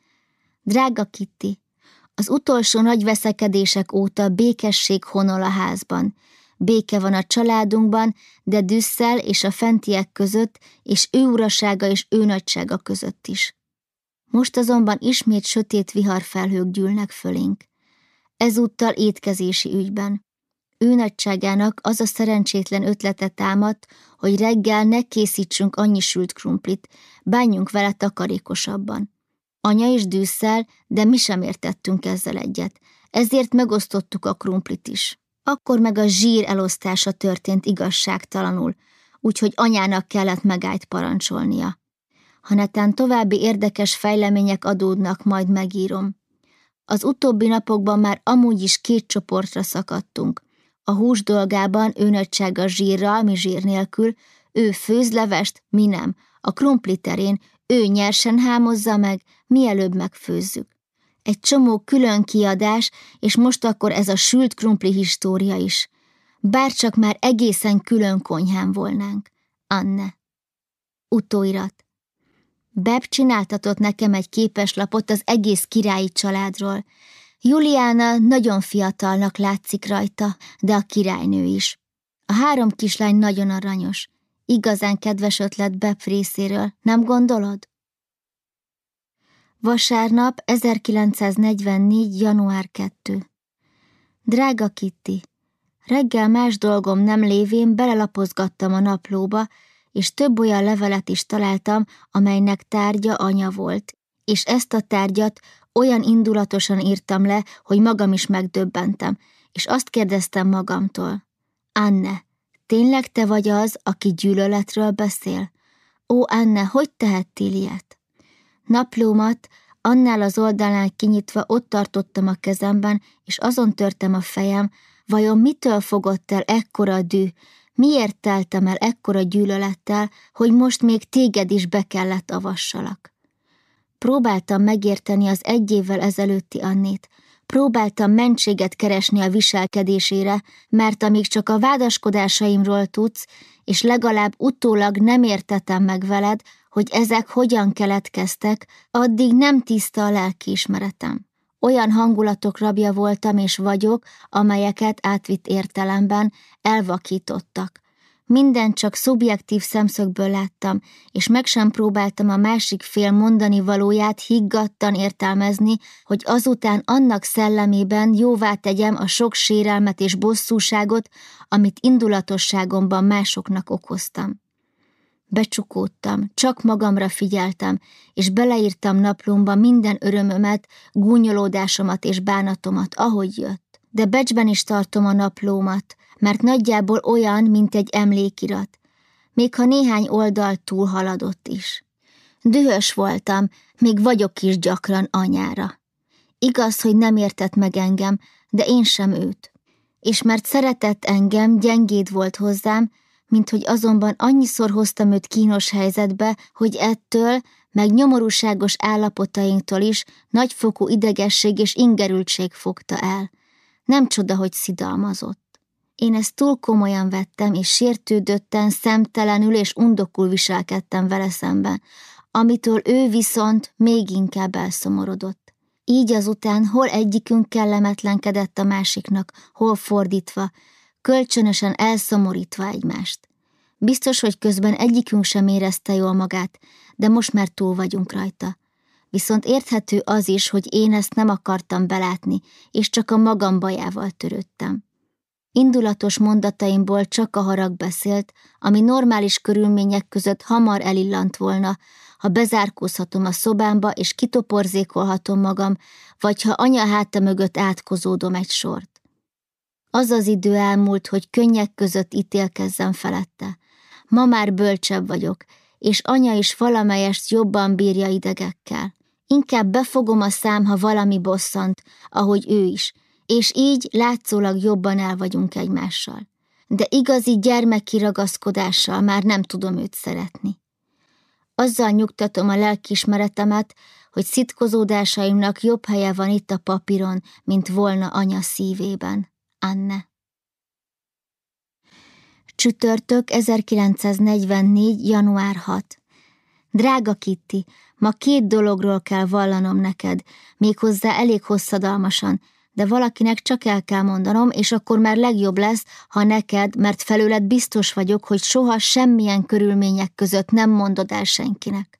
Drága Kitty, az utolsó nagy veszekedések óta békesség honol a házban. Béke van a családunkban, de Düsszel és a fentiek között, és ő urasága és ő nagysága között is. Most azonban ismét sötét viharfelhők gyűlnek fölénk. Ezúttal étkezési ügyben. Ő nagyságának az a szerencsétlen ötlete támadt, hogy reggel ne készítsünk annyi sült krumplit, bánjunk vele takarékosabban. Anya is dűsszel, de mi sem értettünk ezzel egyet, ezért megosztottuk a krumplit is. Akkor meg a zsír elosztása történt igazságtalanul, úgyhogy anyának kellett megállt parancsolnia. Ha netán további érdekes fejlemények adódnak, majd megírom. Az utóbbi napokban már amúgy is két csoportra szakadtunk. A hús dolgában ő nagysága zsírral, mi zsír nélkül, ő főz levest, mi nem. A krumpli terén ő nyersen hámozza meg, mielőbb megfőzzük. Egy csomó külön kiadás, és most akkor ez a sült krumpli história is. Bárcsak már egészen külön konyhán volnánk. Anne. Utóirat. Beb csináltatott nekem egy képeslapot az egész királyi családról. Juliana nagyon fiatalnak látszik rajta, de a királynő is. A három kislány nagyon aranyos. Igazán kedves ötlet Beb részéről, nem gondolod? Vasárnap 1944. január 2. Drága Kitty, reggel más dolgom nem lévén belelapozgattam a naplóba, és több olyan levelet is találtam, amelynek tárgya anya volt, és ezt a tárgyat olyan indulatosan írtam le, hogy magam is megdöbbentem, és azt kérdeztem magamtól. Anne, tényleg te vagy az, aki gyűlöletről beszél? Ó, Anne, hogy tehettél ilyet? Naplómat annál az oldalán kinyitva ott tartottam a kezemben, és azon törtem a fejem, vajon mitől fogott el ekkora dű, miért teltem el ekkora gyűlölettel, hogy most még téged is be kellett avassalak. Próbáltam megérteni az egy évvel ezelőtti Annét, próbáltam mentséget keresni a viselkedésére, mert amíg csak a vádaskodásaimról tudsz, és legalább utólag nem értetem meg veled, hogy ezek hogyan keletkeztek, addig nem tiszta a lelkiismeretem. Olyan hangulatok rabja voltam és vagyok, amelyeket átvitt értelemben elvakítottak. Minden csak szubjektív szemszögből láttam, és meg sem próbáltam a másik fél mondani valóját higgadtan értelmezni, hogy azután annak szellemében jóvá tegyem a sok sérelmet és bosszúságot, amit indulatosságomban másoknak okoztam. Becsukódtam, csak magamra figyeltem, és beleírtam naplomba minden örömömet, gúnyolódásomat és bánatomat, ahogy jött. De becsben is tartom a naplómat, mert nagyjából olyan, mint egy emlékirat, még ha néhány oldal túl haladott is. Dühös voltam, még vagyok is gyakran anyára. Igaz, hogy nem értett meg engem, de én sem őt. És mert szeretett engem, gyengéd volt hozzám, mint hogy azonban annyiszor hoztam őt kínos helyzetbe, hogy ettől, meg nyomorúságos állapotainktól is nagyfokú idegesség és ingerültség fogta el. Nem csoda, hogy szidalmazott. Én ezt túl komolyan vettem, és sértődötten, szemtelenül és undokul viselkedtem vele szemben, amitől ő viszont még inkább elszomorodott. Így azután hol egyikünk kellemetlenkedett a másiknak, hol fordítva, kölcsönösen elszomorítva egymást. Biztos, hogy közben egyikünk sem érezte jól magát, de most már túl vagyunk rajta. Viszont érthető az is, hogy én ezt nem akartam belátni, és csak a magam bajával törődtem. Indulatos mondataimból csak a harag beszélt, ami normális körülmények között hamar elillant volna, ha bezárkózhatom a szobámba és kitoporzékolhatom magam, vagy ha anya háta mögött átkozódom egy sort. Az az idő elmúlt, hogy könnyek között ítélkezzem felette. Ma már bölcsebb vagyok, és anya is valamelyest jobban bírja idegekkel. Inkább befogom a szám, ha valami bosszant, ahogy ő is, és így látszólag jobban el vagyunk egymással. De igazi gyermeki ragaszkodással már nem tudom őt szeretni. Azzal nyugtatom a lelkismeretemet, hogy szitkozódásaimnak jobb helye van itt a papíron, mint volna anya szívében. Anne. Csütörtök 1944. január 6. Drága Kitty, ma két dologról kell vallanom neked, méghozzá elég hosszadalmasan, de valakinek csak el kell mondanom, és akkor már legjobb lesz, ha neked, mert felőled biztos vagyok, hogy soha semmilyen körülmények között nem mondod el senkinek.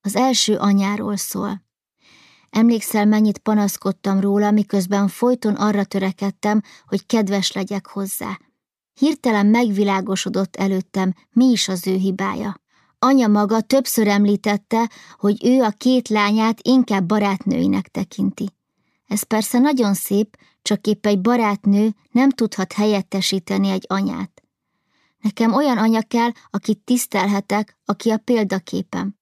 Az első anyáról szól. Emlékszel, mennyit panaszkodtam róla, miközben folyton arra törekedtem, hogy kedves legyek hozzá. Hirtelen megvilágosodott előttem, mi is az ő hibája. Anya maga többször említette, hogy ő a két lányát inkább barátnőinek tekinti. Ez persze nagyon szép, csak épp egy barátnő nem tudhat helyettesíteni egy anyát. Nekem olyan anya kell, akit tisztelhetek, aki a példaképem.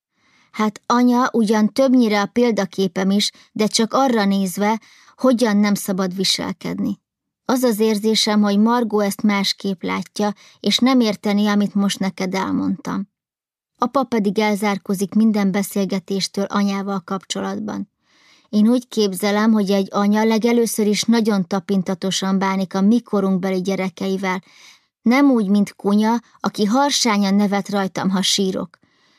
Hát anya ugyan többnyire a példaképem is, de csak arra nézve, hogyan nem szabad viselkedni. Az az érzésem, hogy Margó ezt másképp látja, és nem érteni, amit most neked elmondtam. Apa pedig elzárkozik minden beszélgetéstől anyával kapcsolatban. Én úgy képzelem, hogy egy anya legelőször is nagyon tapintatosan bánik a mikorunkbeli gyerekeivel, nem úgy, mint kunya, aki harsányan nevet rajtam, ha sírok.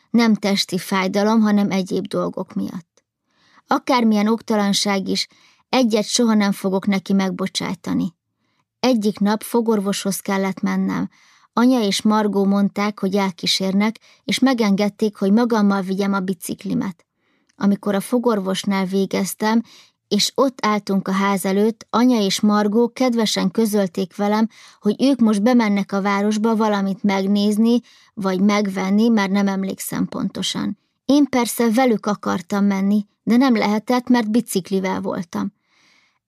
Nem testi fájdalom, hanem egyéb dolgok miatt. Akármilyen oktalanság is, egyet soha nem fogok neki megbocsájtani. Egyik nap fogorvoshoz kellett mennem. Anya és Margó mondták, hogy elkísérnek, és megengedték, hogy magammal vigyem a biciklimet. Amikor a fogorvosnál végeztem, és ott álltunk a ház előtt, anya és Margó kedvesen közölték velem, hogy ők most bemennek a városba valamit megnézni, vagy megvenni, már nem emlékszem pontosan. Én persze velük akartam menni, de nem lehetett, mert biciklivel voltam.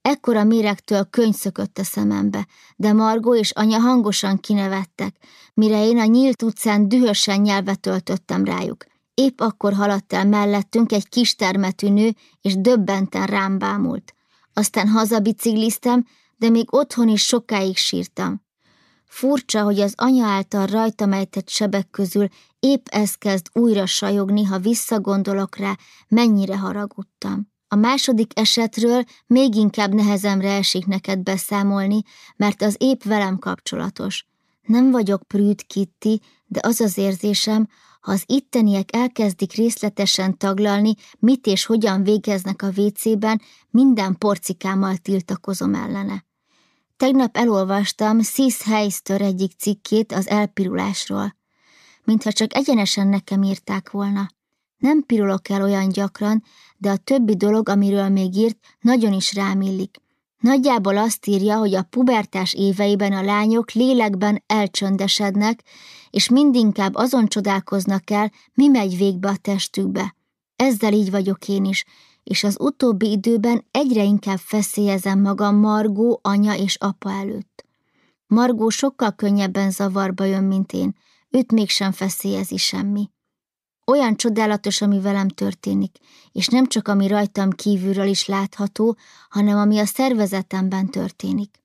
Ekkora méregtől könyv szökött a szemembe, de Margó és anya hangosan kinevettek, mire én a nyílt utcán dühösen nyelvet töltöttem rájuk. Épp akkor haladt el mellettünk egy kis termetű nő, és döbbenten rám bámult. Aztán hazabicikliztem, de még otthon is sokáig sírtam. Furcsa, hogy az anya által rajtam ejtett sebek közül épp ez kezd újra sajogni, ha visszagondolok rá, mennyire haragudtam. A második esetről még inkább nehezemre esik neked beszámolni, mert az épp velem kapcsolatos. Nem vagyok prűd, Kitty, de az az érzésem, ha az itteniek elkezdik részletesen taglalni, mit és hogyan végeznek a vécében, minden porcikámmal tiltakozom ellene. Tegnap elolvastam Sis Heister egyik cikkét az elpirulásról. Mintha csak egyenesen nekem írták volna. Nem pirulok el olyan gyakran, de a többi dolog, amiről még írt, nagyon is rám illik. Nagyjából azt írja, hogy a pubertás éveiben a lányok lélekben elcsöndesednek, és mindinkább azon csodálkoznak el, mi megy végbe a testükbe. Ezzel így vagyok én is, és az utóbbi időben egyre inkább feszélyezem magam Margó anya és apa előtt. Margó sokkal könnyebben zavarba jön, mint én, őt mégsem feszélyezi semmi. Olyan csodálatos, ami velem történik, és nem csak ami rajtam kívülről is látható, hanem ami a szervezetemben történik.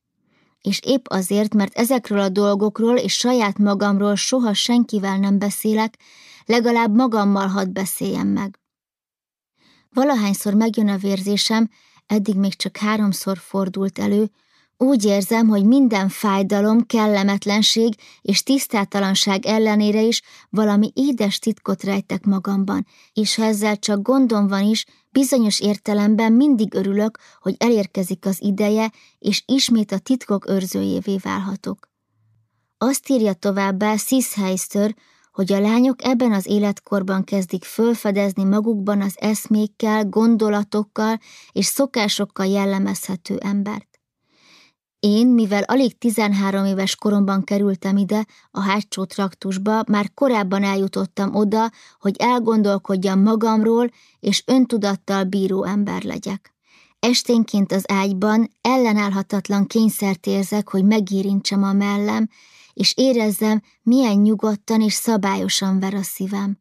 És épp azért, mert ezekről a dolgokról és saját magamról soha senkivel nem beszélek, legalább magammal hadd beszéljem meg. Valahányszor megjön a vérzésem, eddig még csak háromszor fordult elő, Úgy érzem, hogy minden fájdalom, kellemetlenség és tisztátalanság ellenére is valami édes titkot rejtek magamban, és ha ezzel csak gondom van is, bizonyos értelemben mindig örülök, hogy elérkezik az ideje, és ismét a titkok őrzőjévé válhatok. Azt írja továbbá Sis Heister, hogy a lányok ebben az életkorban kezdik fölfedezni magukban az eszmékkel, gondolatokkal és szokásokkal jellemezhető embert. Én, mivel alig 13 éves koromban kerültem ide, a hátsó traktusba, már korábban eljutottam oda, hogy elgondolkodjam magamról, és öntudattal bíró ember legyek. Esténként az ágyban ellenállhatatlan kényszert érzek, hogy megérintsem a mellem, és érezzem, milyen nyugodtan és szabályosan ver a szívem.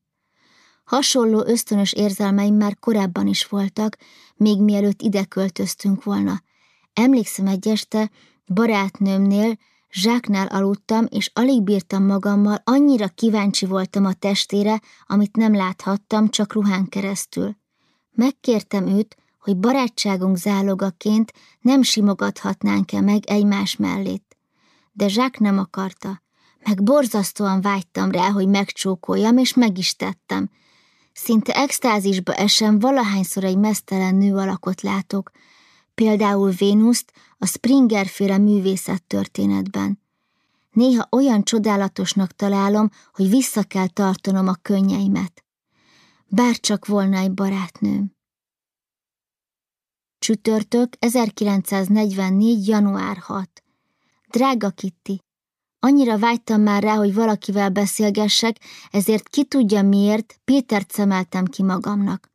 Hasonló ösztönös érzelmeim már korábban is voltak, még mielőtt ide költöztünk volna. Emlékszem egy este, barátnőmnél, zsáknál aludtam, és alig bírtam magammal, annyira kíváncsi voltam a testére, amit nem láthattam, csak ruhán keresztül. Megkértem őt, hogy barátságunk zálogaként nem simogathatnánk-e meg egymás mellét. De Zsák nem akarta. Meg borzasztóan vágytam rá, hogy megcsókoljam, és meg is tettem. Szinte extázisba esem, valahányszor egy mesztelen nő alakot látok, például Vénuszt a Springer-féle művészet történetben. Néha olyan csodálatosnak találom, hogy vissza kell tartanom a könnyeimet. Bárcsak volna egy barátnőm. Csütörtök 1944. január 6. Drága Kitty, annyira vágytam már rá, hogy valakivel beszélgessek, ezért ki tudja miért, Pétert szemeltem ki magamnak.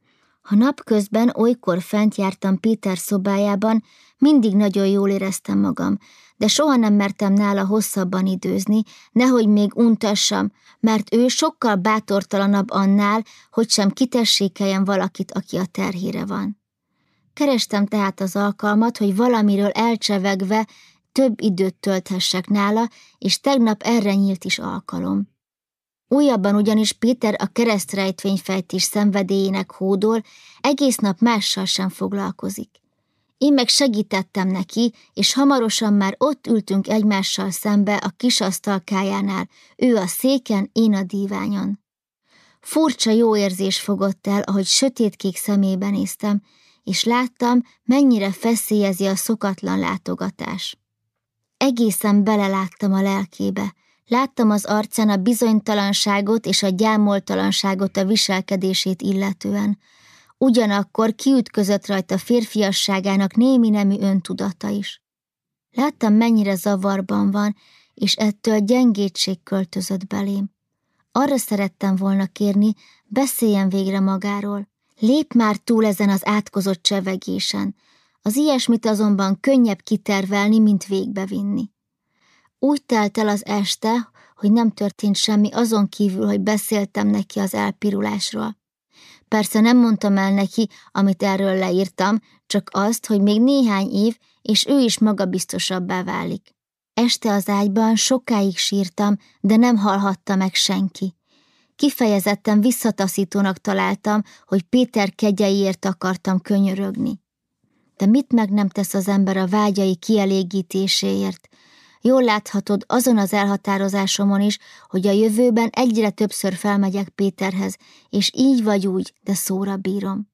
Ha napközben olykor fent jártam Péter szobájában, mindig nagyon jól éreztem magam, de soha nem mertem nála hosszabban időzni, nehogy még untassam, mert ő sokkal bátortalanabb annál, hogy sem kitessékeljen valakit, aki a terhére van. Kerestem tehát az alkalmat, hogy valamiről elcsevegve több időt tölthessek nála, és tegnap erre nyílt is alkalom. Újabban ugyanis Péter a keresztrejtvényfejtés szenvedélyének hódol, egész nap mással sem foglalkozik. Én meg segítettem neki, és hamarosan már ott ültünk egymással szembe a kis asztalkájánál, ő a széken, én a díványon. Furcsa jó érzés fogott el, ahogy sötétkék szemébe néztem, és láttam, mennyire feszélyezi a szokatlan látogatás. Egészen beleláttam a lelkébe, Láttam az arcán a bizonytalanságot és a gyámoltalanságot a viselkedését illetően. Ugyanakkor kiütközött rajta férfiasságának némi nemű öntudata is. Láttam, mennyire zavarban van, és ettől gyengétség költözött belém. Arra szerettem volna kérni, beszéljen végre magáról. Lép már túl ezen az átkozott csevegésen. Az ilyesmit azonban könnyebb kitervelni, mint végbevinni. Úgy telt el az este, hogy nem történt semmi azon kívül, hogy beszéltem neki az elpirulásról. Persze nem mondtam el neki, amit erről leírtam, csak azt, hogy még néhány év, és ő is magabiztosabbá válik. Este az ágyban sokáig sírtam, de nem hallhatta meg senki. Kifejezetten visszataszítónak találtam, hogy Péter kegyeiért akartam könyörögni. De mit meg nem tesz az ember a vágyai kielégítéséért, Jól láthatod azon az elhatározásomon is, hogy a jövőben egyre többször felmegyek Péterhez, és így vagy úgy, de szóra bírom.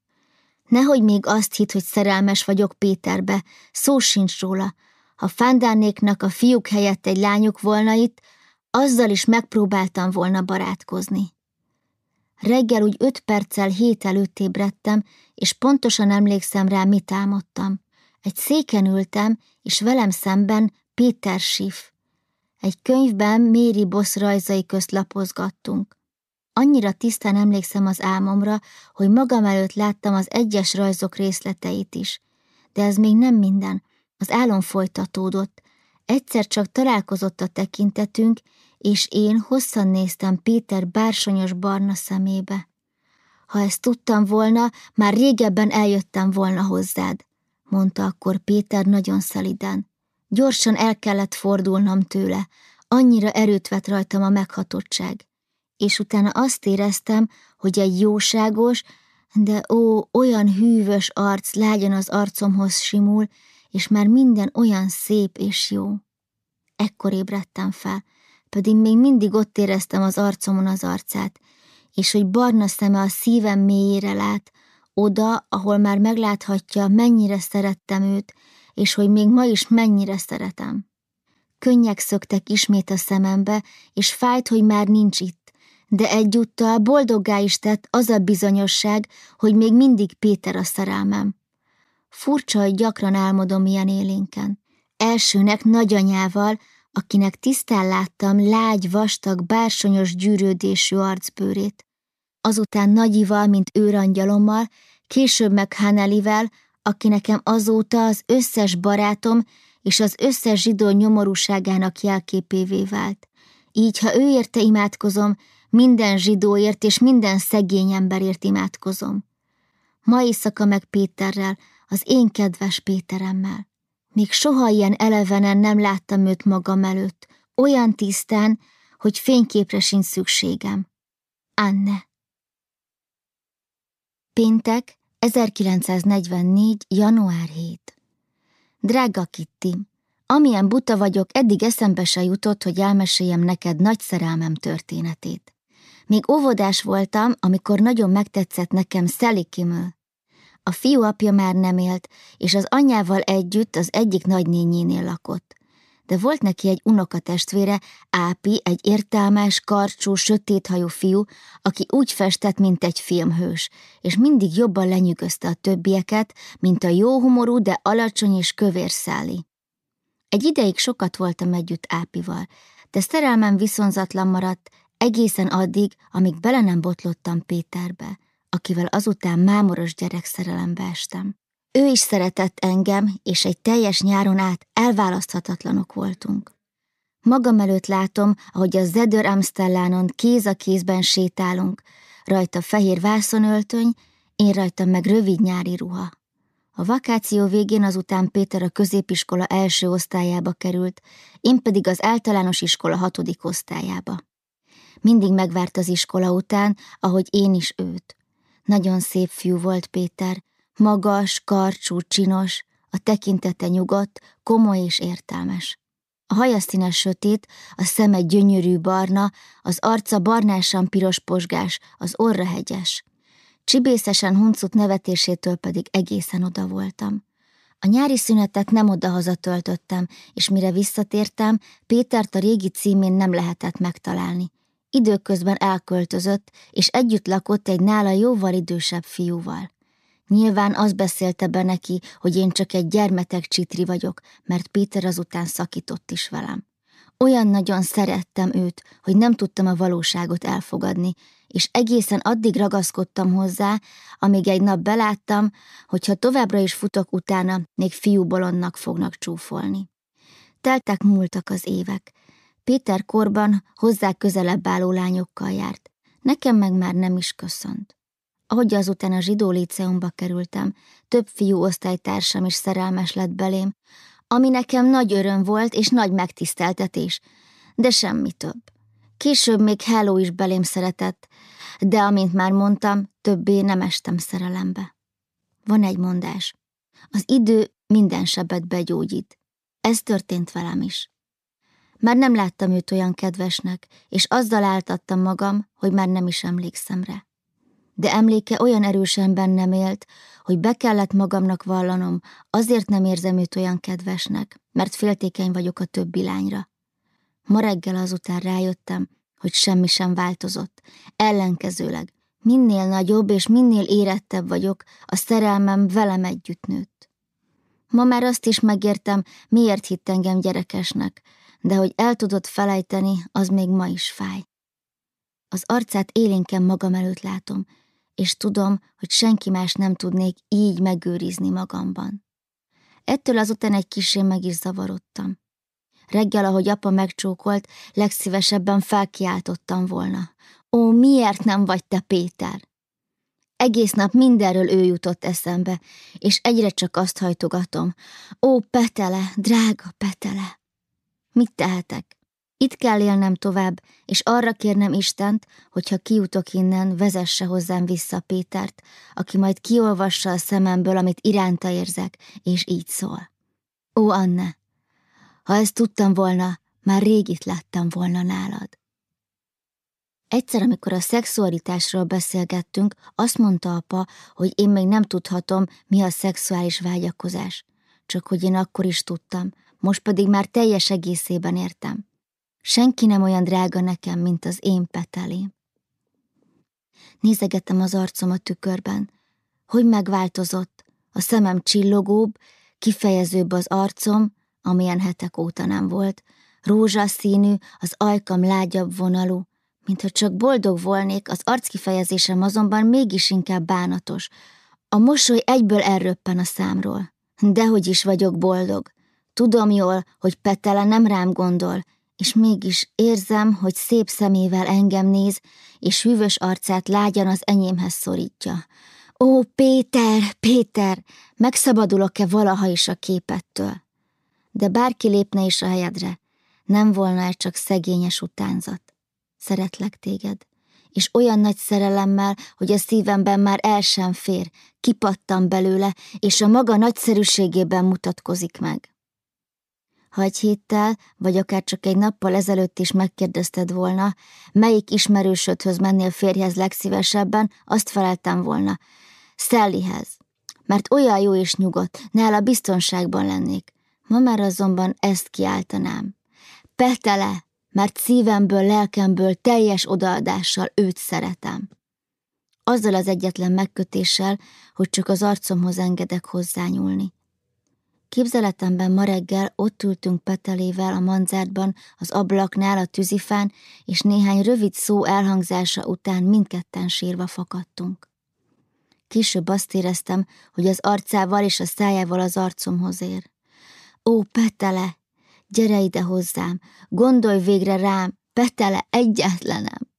Nehogy még azt hitt, hogy szerelmes vagyok Péterbe, szó sincs róla. Ha Fándánéknak a fiúk helyett egy lányuk volna itt, azzal is megpróbáltam volna barátkozni. Reggel úgy öt perccel hét előtt ébredtem, és pontosan emlékszem rá, mit álmodtam. Egy széken ültem, és velem szemben Péter Schiff. Egy könyvben Méri Boss rajzai közt lapozgattunk. Annyira tisztán emlékszem az álmomra, hogy magam előtt láttam az egyes rajzok részleteit is. De ez még nem minden. Az álom folytatódott. Egyszer csak találkozott a tekintetünk, és én hosszan néztem Péter bársonyos barna szemébe. Ha ezt tudtam volna, már régebben eljöttem volna hozzád, mondta akkor Péter nagyon szeliden. Gyorsan el kellett fordulnom tőle, annyira erőt vett rajtam a meghatottság. És utána azt éreztem, hogy egy jóságos, de ó, olyan hűvös arc lágyan az arcomhoz simul, és már minden olyan szép és jó. Ekkor ébredtem fel, pedig még mindig ott éreztem az arcomon az arcát, és hogy barna szeme a szívem mélyére lát, oda, ahol már megláthatja, mennyire szerettem őt, és hogy még ma is mennyire szeretem. Könnyek szöktek ismét a szemembe, és fájt, hogy már nincs itt, de egyúttal boldoggá is tett az a bizonyosság, hogy még mindig Péter a szerelmem. Furcsa, hogy gyakran álmodom ilyen élénken. Elsőnek nagyanyával, akinek tisztán láttam lágy, vastag, bársonyos gyűrődésű arcbőrét. Azután nagyival, mint őrangyalommal, később meg Hanelivel, aki nekem azóta az összes barátom és az összes zsidó nyomorúságának jelképévé vált. Így, ha ő érte imádkozom, minden zsidóért és minden szegény emberért imádkozom. Ma éjszaka meg Péterrel, az én kedves Péteremmel. Még soha ilyen elevenen nem láttam őt magam előtt, olyan tisztán, hogy fényképre sincs szükségem. Anne. Péntek, 1944. január 7. Drága Kitty, amilyen buta vagyok, eddig eszembe se jutott, hogy elmeséljem neked nagy szerelmem történetét. Még óvodás voltam, amikor nagyon megtetszett nekem Sally Kimmel. A fiú apja már nem élt, és az anyjával együtt az egyik nagynényénél lakott. De volt neki egy unokatestvére, Ápi, egy értelmes, karcsú, sötéthajú fiú, aki úgy festett, mint egy filmhős, és mindig jobban lenyűgözte a többieket, mint a jó humorú, de alacsony és kövér száli. Egy ideig sokat voltam együtt Ápival, de szerelmem viszonzatlan maradt, egészen addig, amíg bele nem botlottam Péterbe, akivel azután mámoros gyerekszerelembe estem. Ő is szeretett engem, és egy teljes nyáron át elválaszthatatlanok voltunk. Magam előtt látom, ahogy a Zedör Amstellánon kéz a kézben sétálunk, rajta fehér vászonöltöny, én rajtam meg rövid nyári ruha. A vakáció végén azután Péter a középiskola első osztályába került, én pedig az általános iskola hatodik osztályába. Mindig megvárt az iskola után, ahogy én is őt. Nagyon szép fiú volt Péter, magas, karcsú, csinos, a tekintete nyugodt, komoly és értelmes. A haja színes sötét, a szeme gyönyörű barna, az arca barnásan piros posgás, az orra hegyes. Csibészesen huncut nevetésétől pedig egészen oda voltam. A nyári szünetet nem odahaza töltöttem, és mire visszatértem, Pétert a régi címén nem lehetett megtalálni. Időközben elköltözött, és együtt lakott egy nála jóval idősebb fiúval. Nyilván az beszélte be neki, hogy én csak egy gyermetek csitri vagyok, mert Péter azután szakított is velem. Olyan nagyon szerettem őt, hogy nem tudtam a valóságot elfogadni, és egészen addig ragaszkodtam hozzá, amíg egy nap beláttam, hogy ha továbbra is futok utána, még fiúbolonnak fognak csúfolni. Teltek múltak az évek, Péter korban hozzá közelebb álló lányokkal járt. Nekem meg már nem is köszönt. Ahogy azután a zsidó líceumba kerültem, több fiú osztálytársam is szerelmes lett belém, ami nekem nagy öröm volt és nagy megtiszteltetés, de semmi több. Később még Hello is belém szeretett, de amint már mondtam, többé nem estem szerelembe. Van egy mondás. Az idő minden sebet begyógyít. Ez történt velem is. Már nem láttam őt olyan kedvesnek, és azzal áltattam magam, hogy már nem is emlékszem rá. De emléke olyan erősen bennem élt, hogy be kellett magamnak vallanom, azért nem érzem őt olyan kedvesnek, mert féltékeny vagyok a többi lányra. Ma reggel azután rájöttem, hogy semmi sem változott. Ellenkezőleg, minél nagyobb és minél érettebb vagyok, a szerelmem velem együtt nőtt. Ma már azt is megértem, miért hitt engem gyerekesnek, de hogy el tudod felejteni, az még ma is fáj. Az arcát élénken magam előtt látom, és tudom, hogy senki más nem tudnék így megőrizni magamban. Ettől azután egy kisé meg is zavarodtam. Reggel, ahogy apa megcsókolt, legszívesebben felkiáltottam volna. Ó, miért nem vagy te, Péter? Egész nap mindenről ő jutott eszembe, és egyre csak azt hajtogatom. Ó, Petele, drága Petele! Mit tehetek? Itt kell élnem tovább, és arra kérnem Istent, hogyha kiutok innen, vezesse hozzám vissza Pétert, aki majd kiolvassa a szememből, amit iránta érzek, és így szól. Ó, Anne, ha ezt tudtam volna, már rég itt láttam volna nálad. Egyszer, amikor a szexualitásról beszélgettünk, azt mondta apa, hogy én még nem tudhatom, mi a szexuális vágyakozás. Csak hogy én akkor is tudtam, most pedig már teljes egészében értem. Senki nem olyan drága nekem, mint az én petelém. Nézegettem az arcom a tükörben. Hogy megváltozott? A szemem csillogóbb, kifejezőbb az arcom, amilyen hetek óta nem volt, rózsaszínű, az ajkam lágyabb vonalú, mintha csak boldog volnék, az arckifejezésem azonban mégis inkább bánatos. A mosoly egyből elröppen a számról. Dehogy is vagyok boldog. Tudom jól, hogy Petele nem rám gondol, és mégis érzem, hogy szép szemével engem néz, és hűvös arcát lágyan az enyémhez szorítja. Ó, Péter, Péter, megszabadulok-e valaha is a képettől? De bárki lépne is a helyedre, nem volna ez csak szegényes utánzat. Szeretlek téged, és olyan nagy szerelemmel, hogy a szívemben már el sem fér, kipattam belőle, és a maga nagyszerűségében mutatkozik meg. Ha egy héttel, vagy akár csak egy nappal ezelőtt is megkérdezted volna, melyik ismerősödhöz mennél férjhez legszívesebben, azt feleltem volna. Sallyhez. Mert olyan jó és nyugodt, nála biztonságban lennék. Ma már azonban ezt kiáltanám. Petele, mert szívemből, lelkemből teljes odaadással őt szeretem. Azzal az egyetlen megkötéssel, hogy csak az arcomhoz engedek hozzányúlni. Képzeletemben ma reggel ott ültünk Petelével a manzártban, az ablaknál a tűzifán, és néhány rövid szó elhangzása után mindketten sírva fakadtunk. Később azt éreztem, hogy az arcával és a szájával az arcomhoz ér. Ó, Petele, gyere ide hozzám, gondolj végre rám, Petele egyetlenem!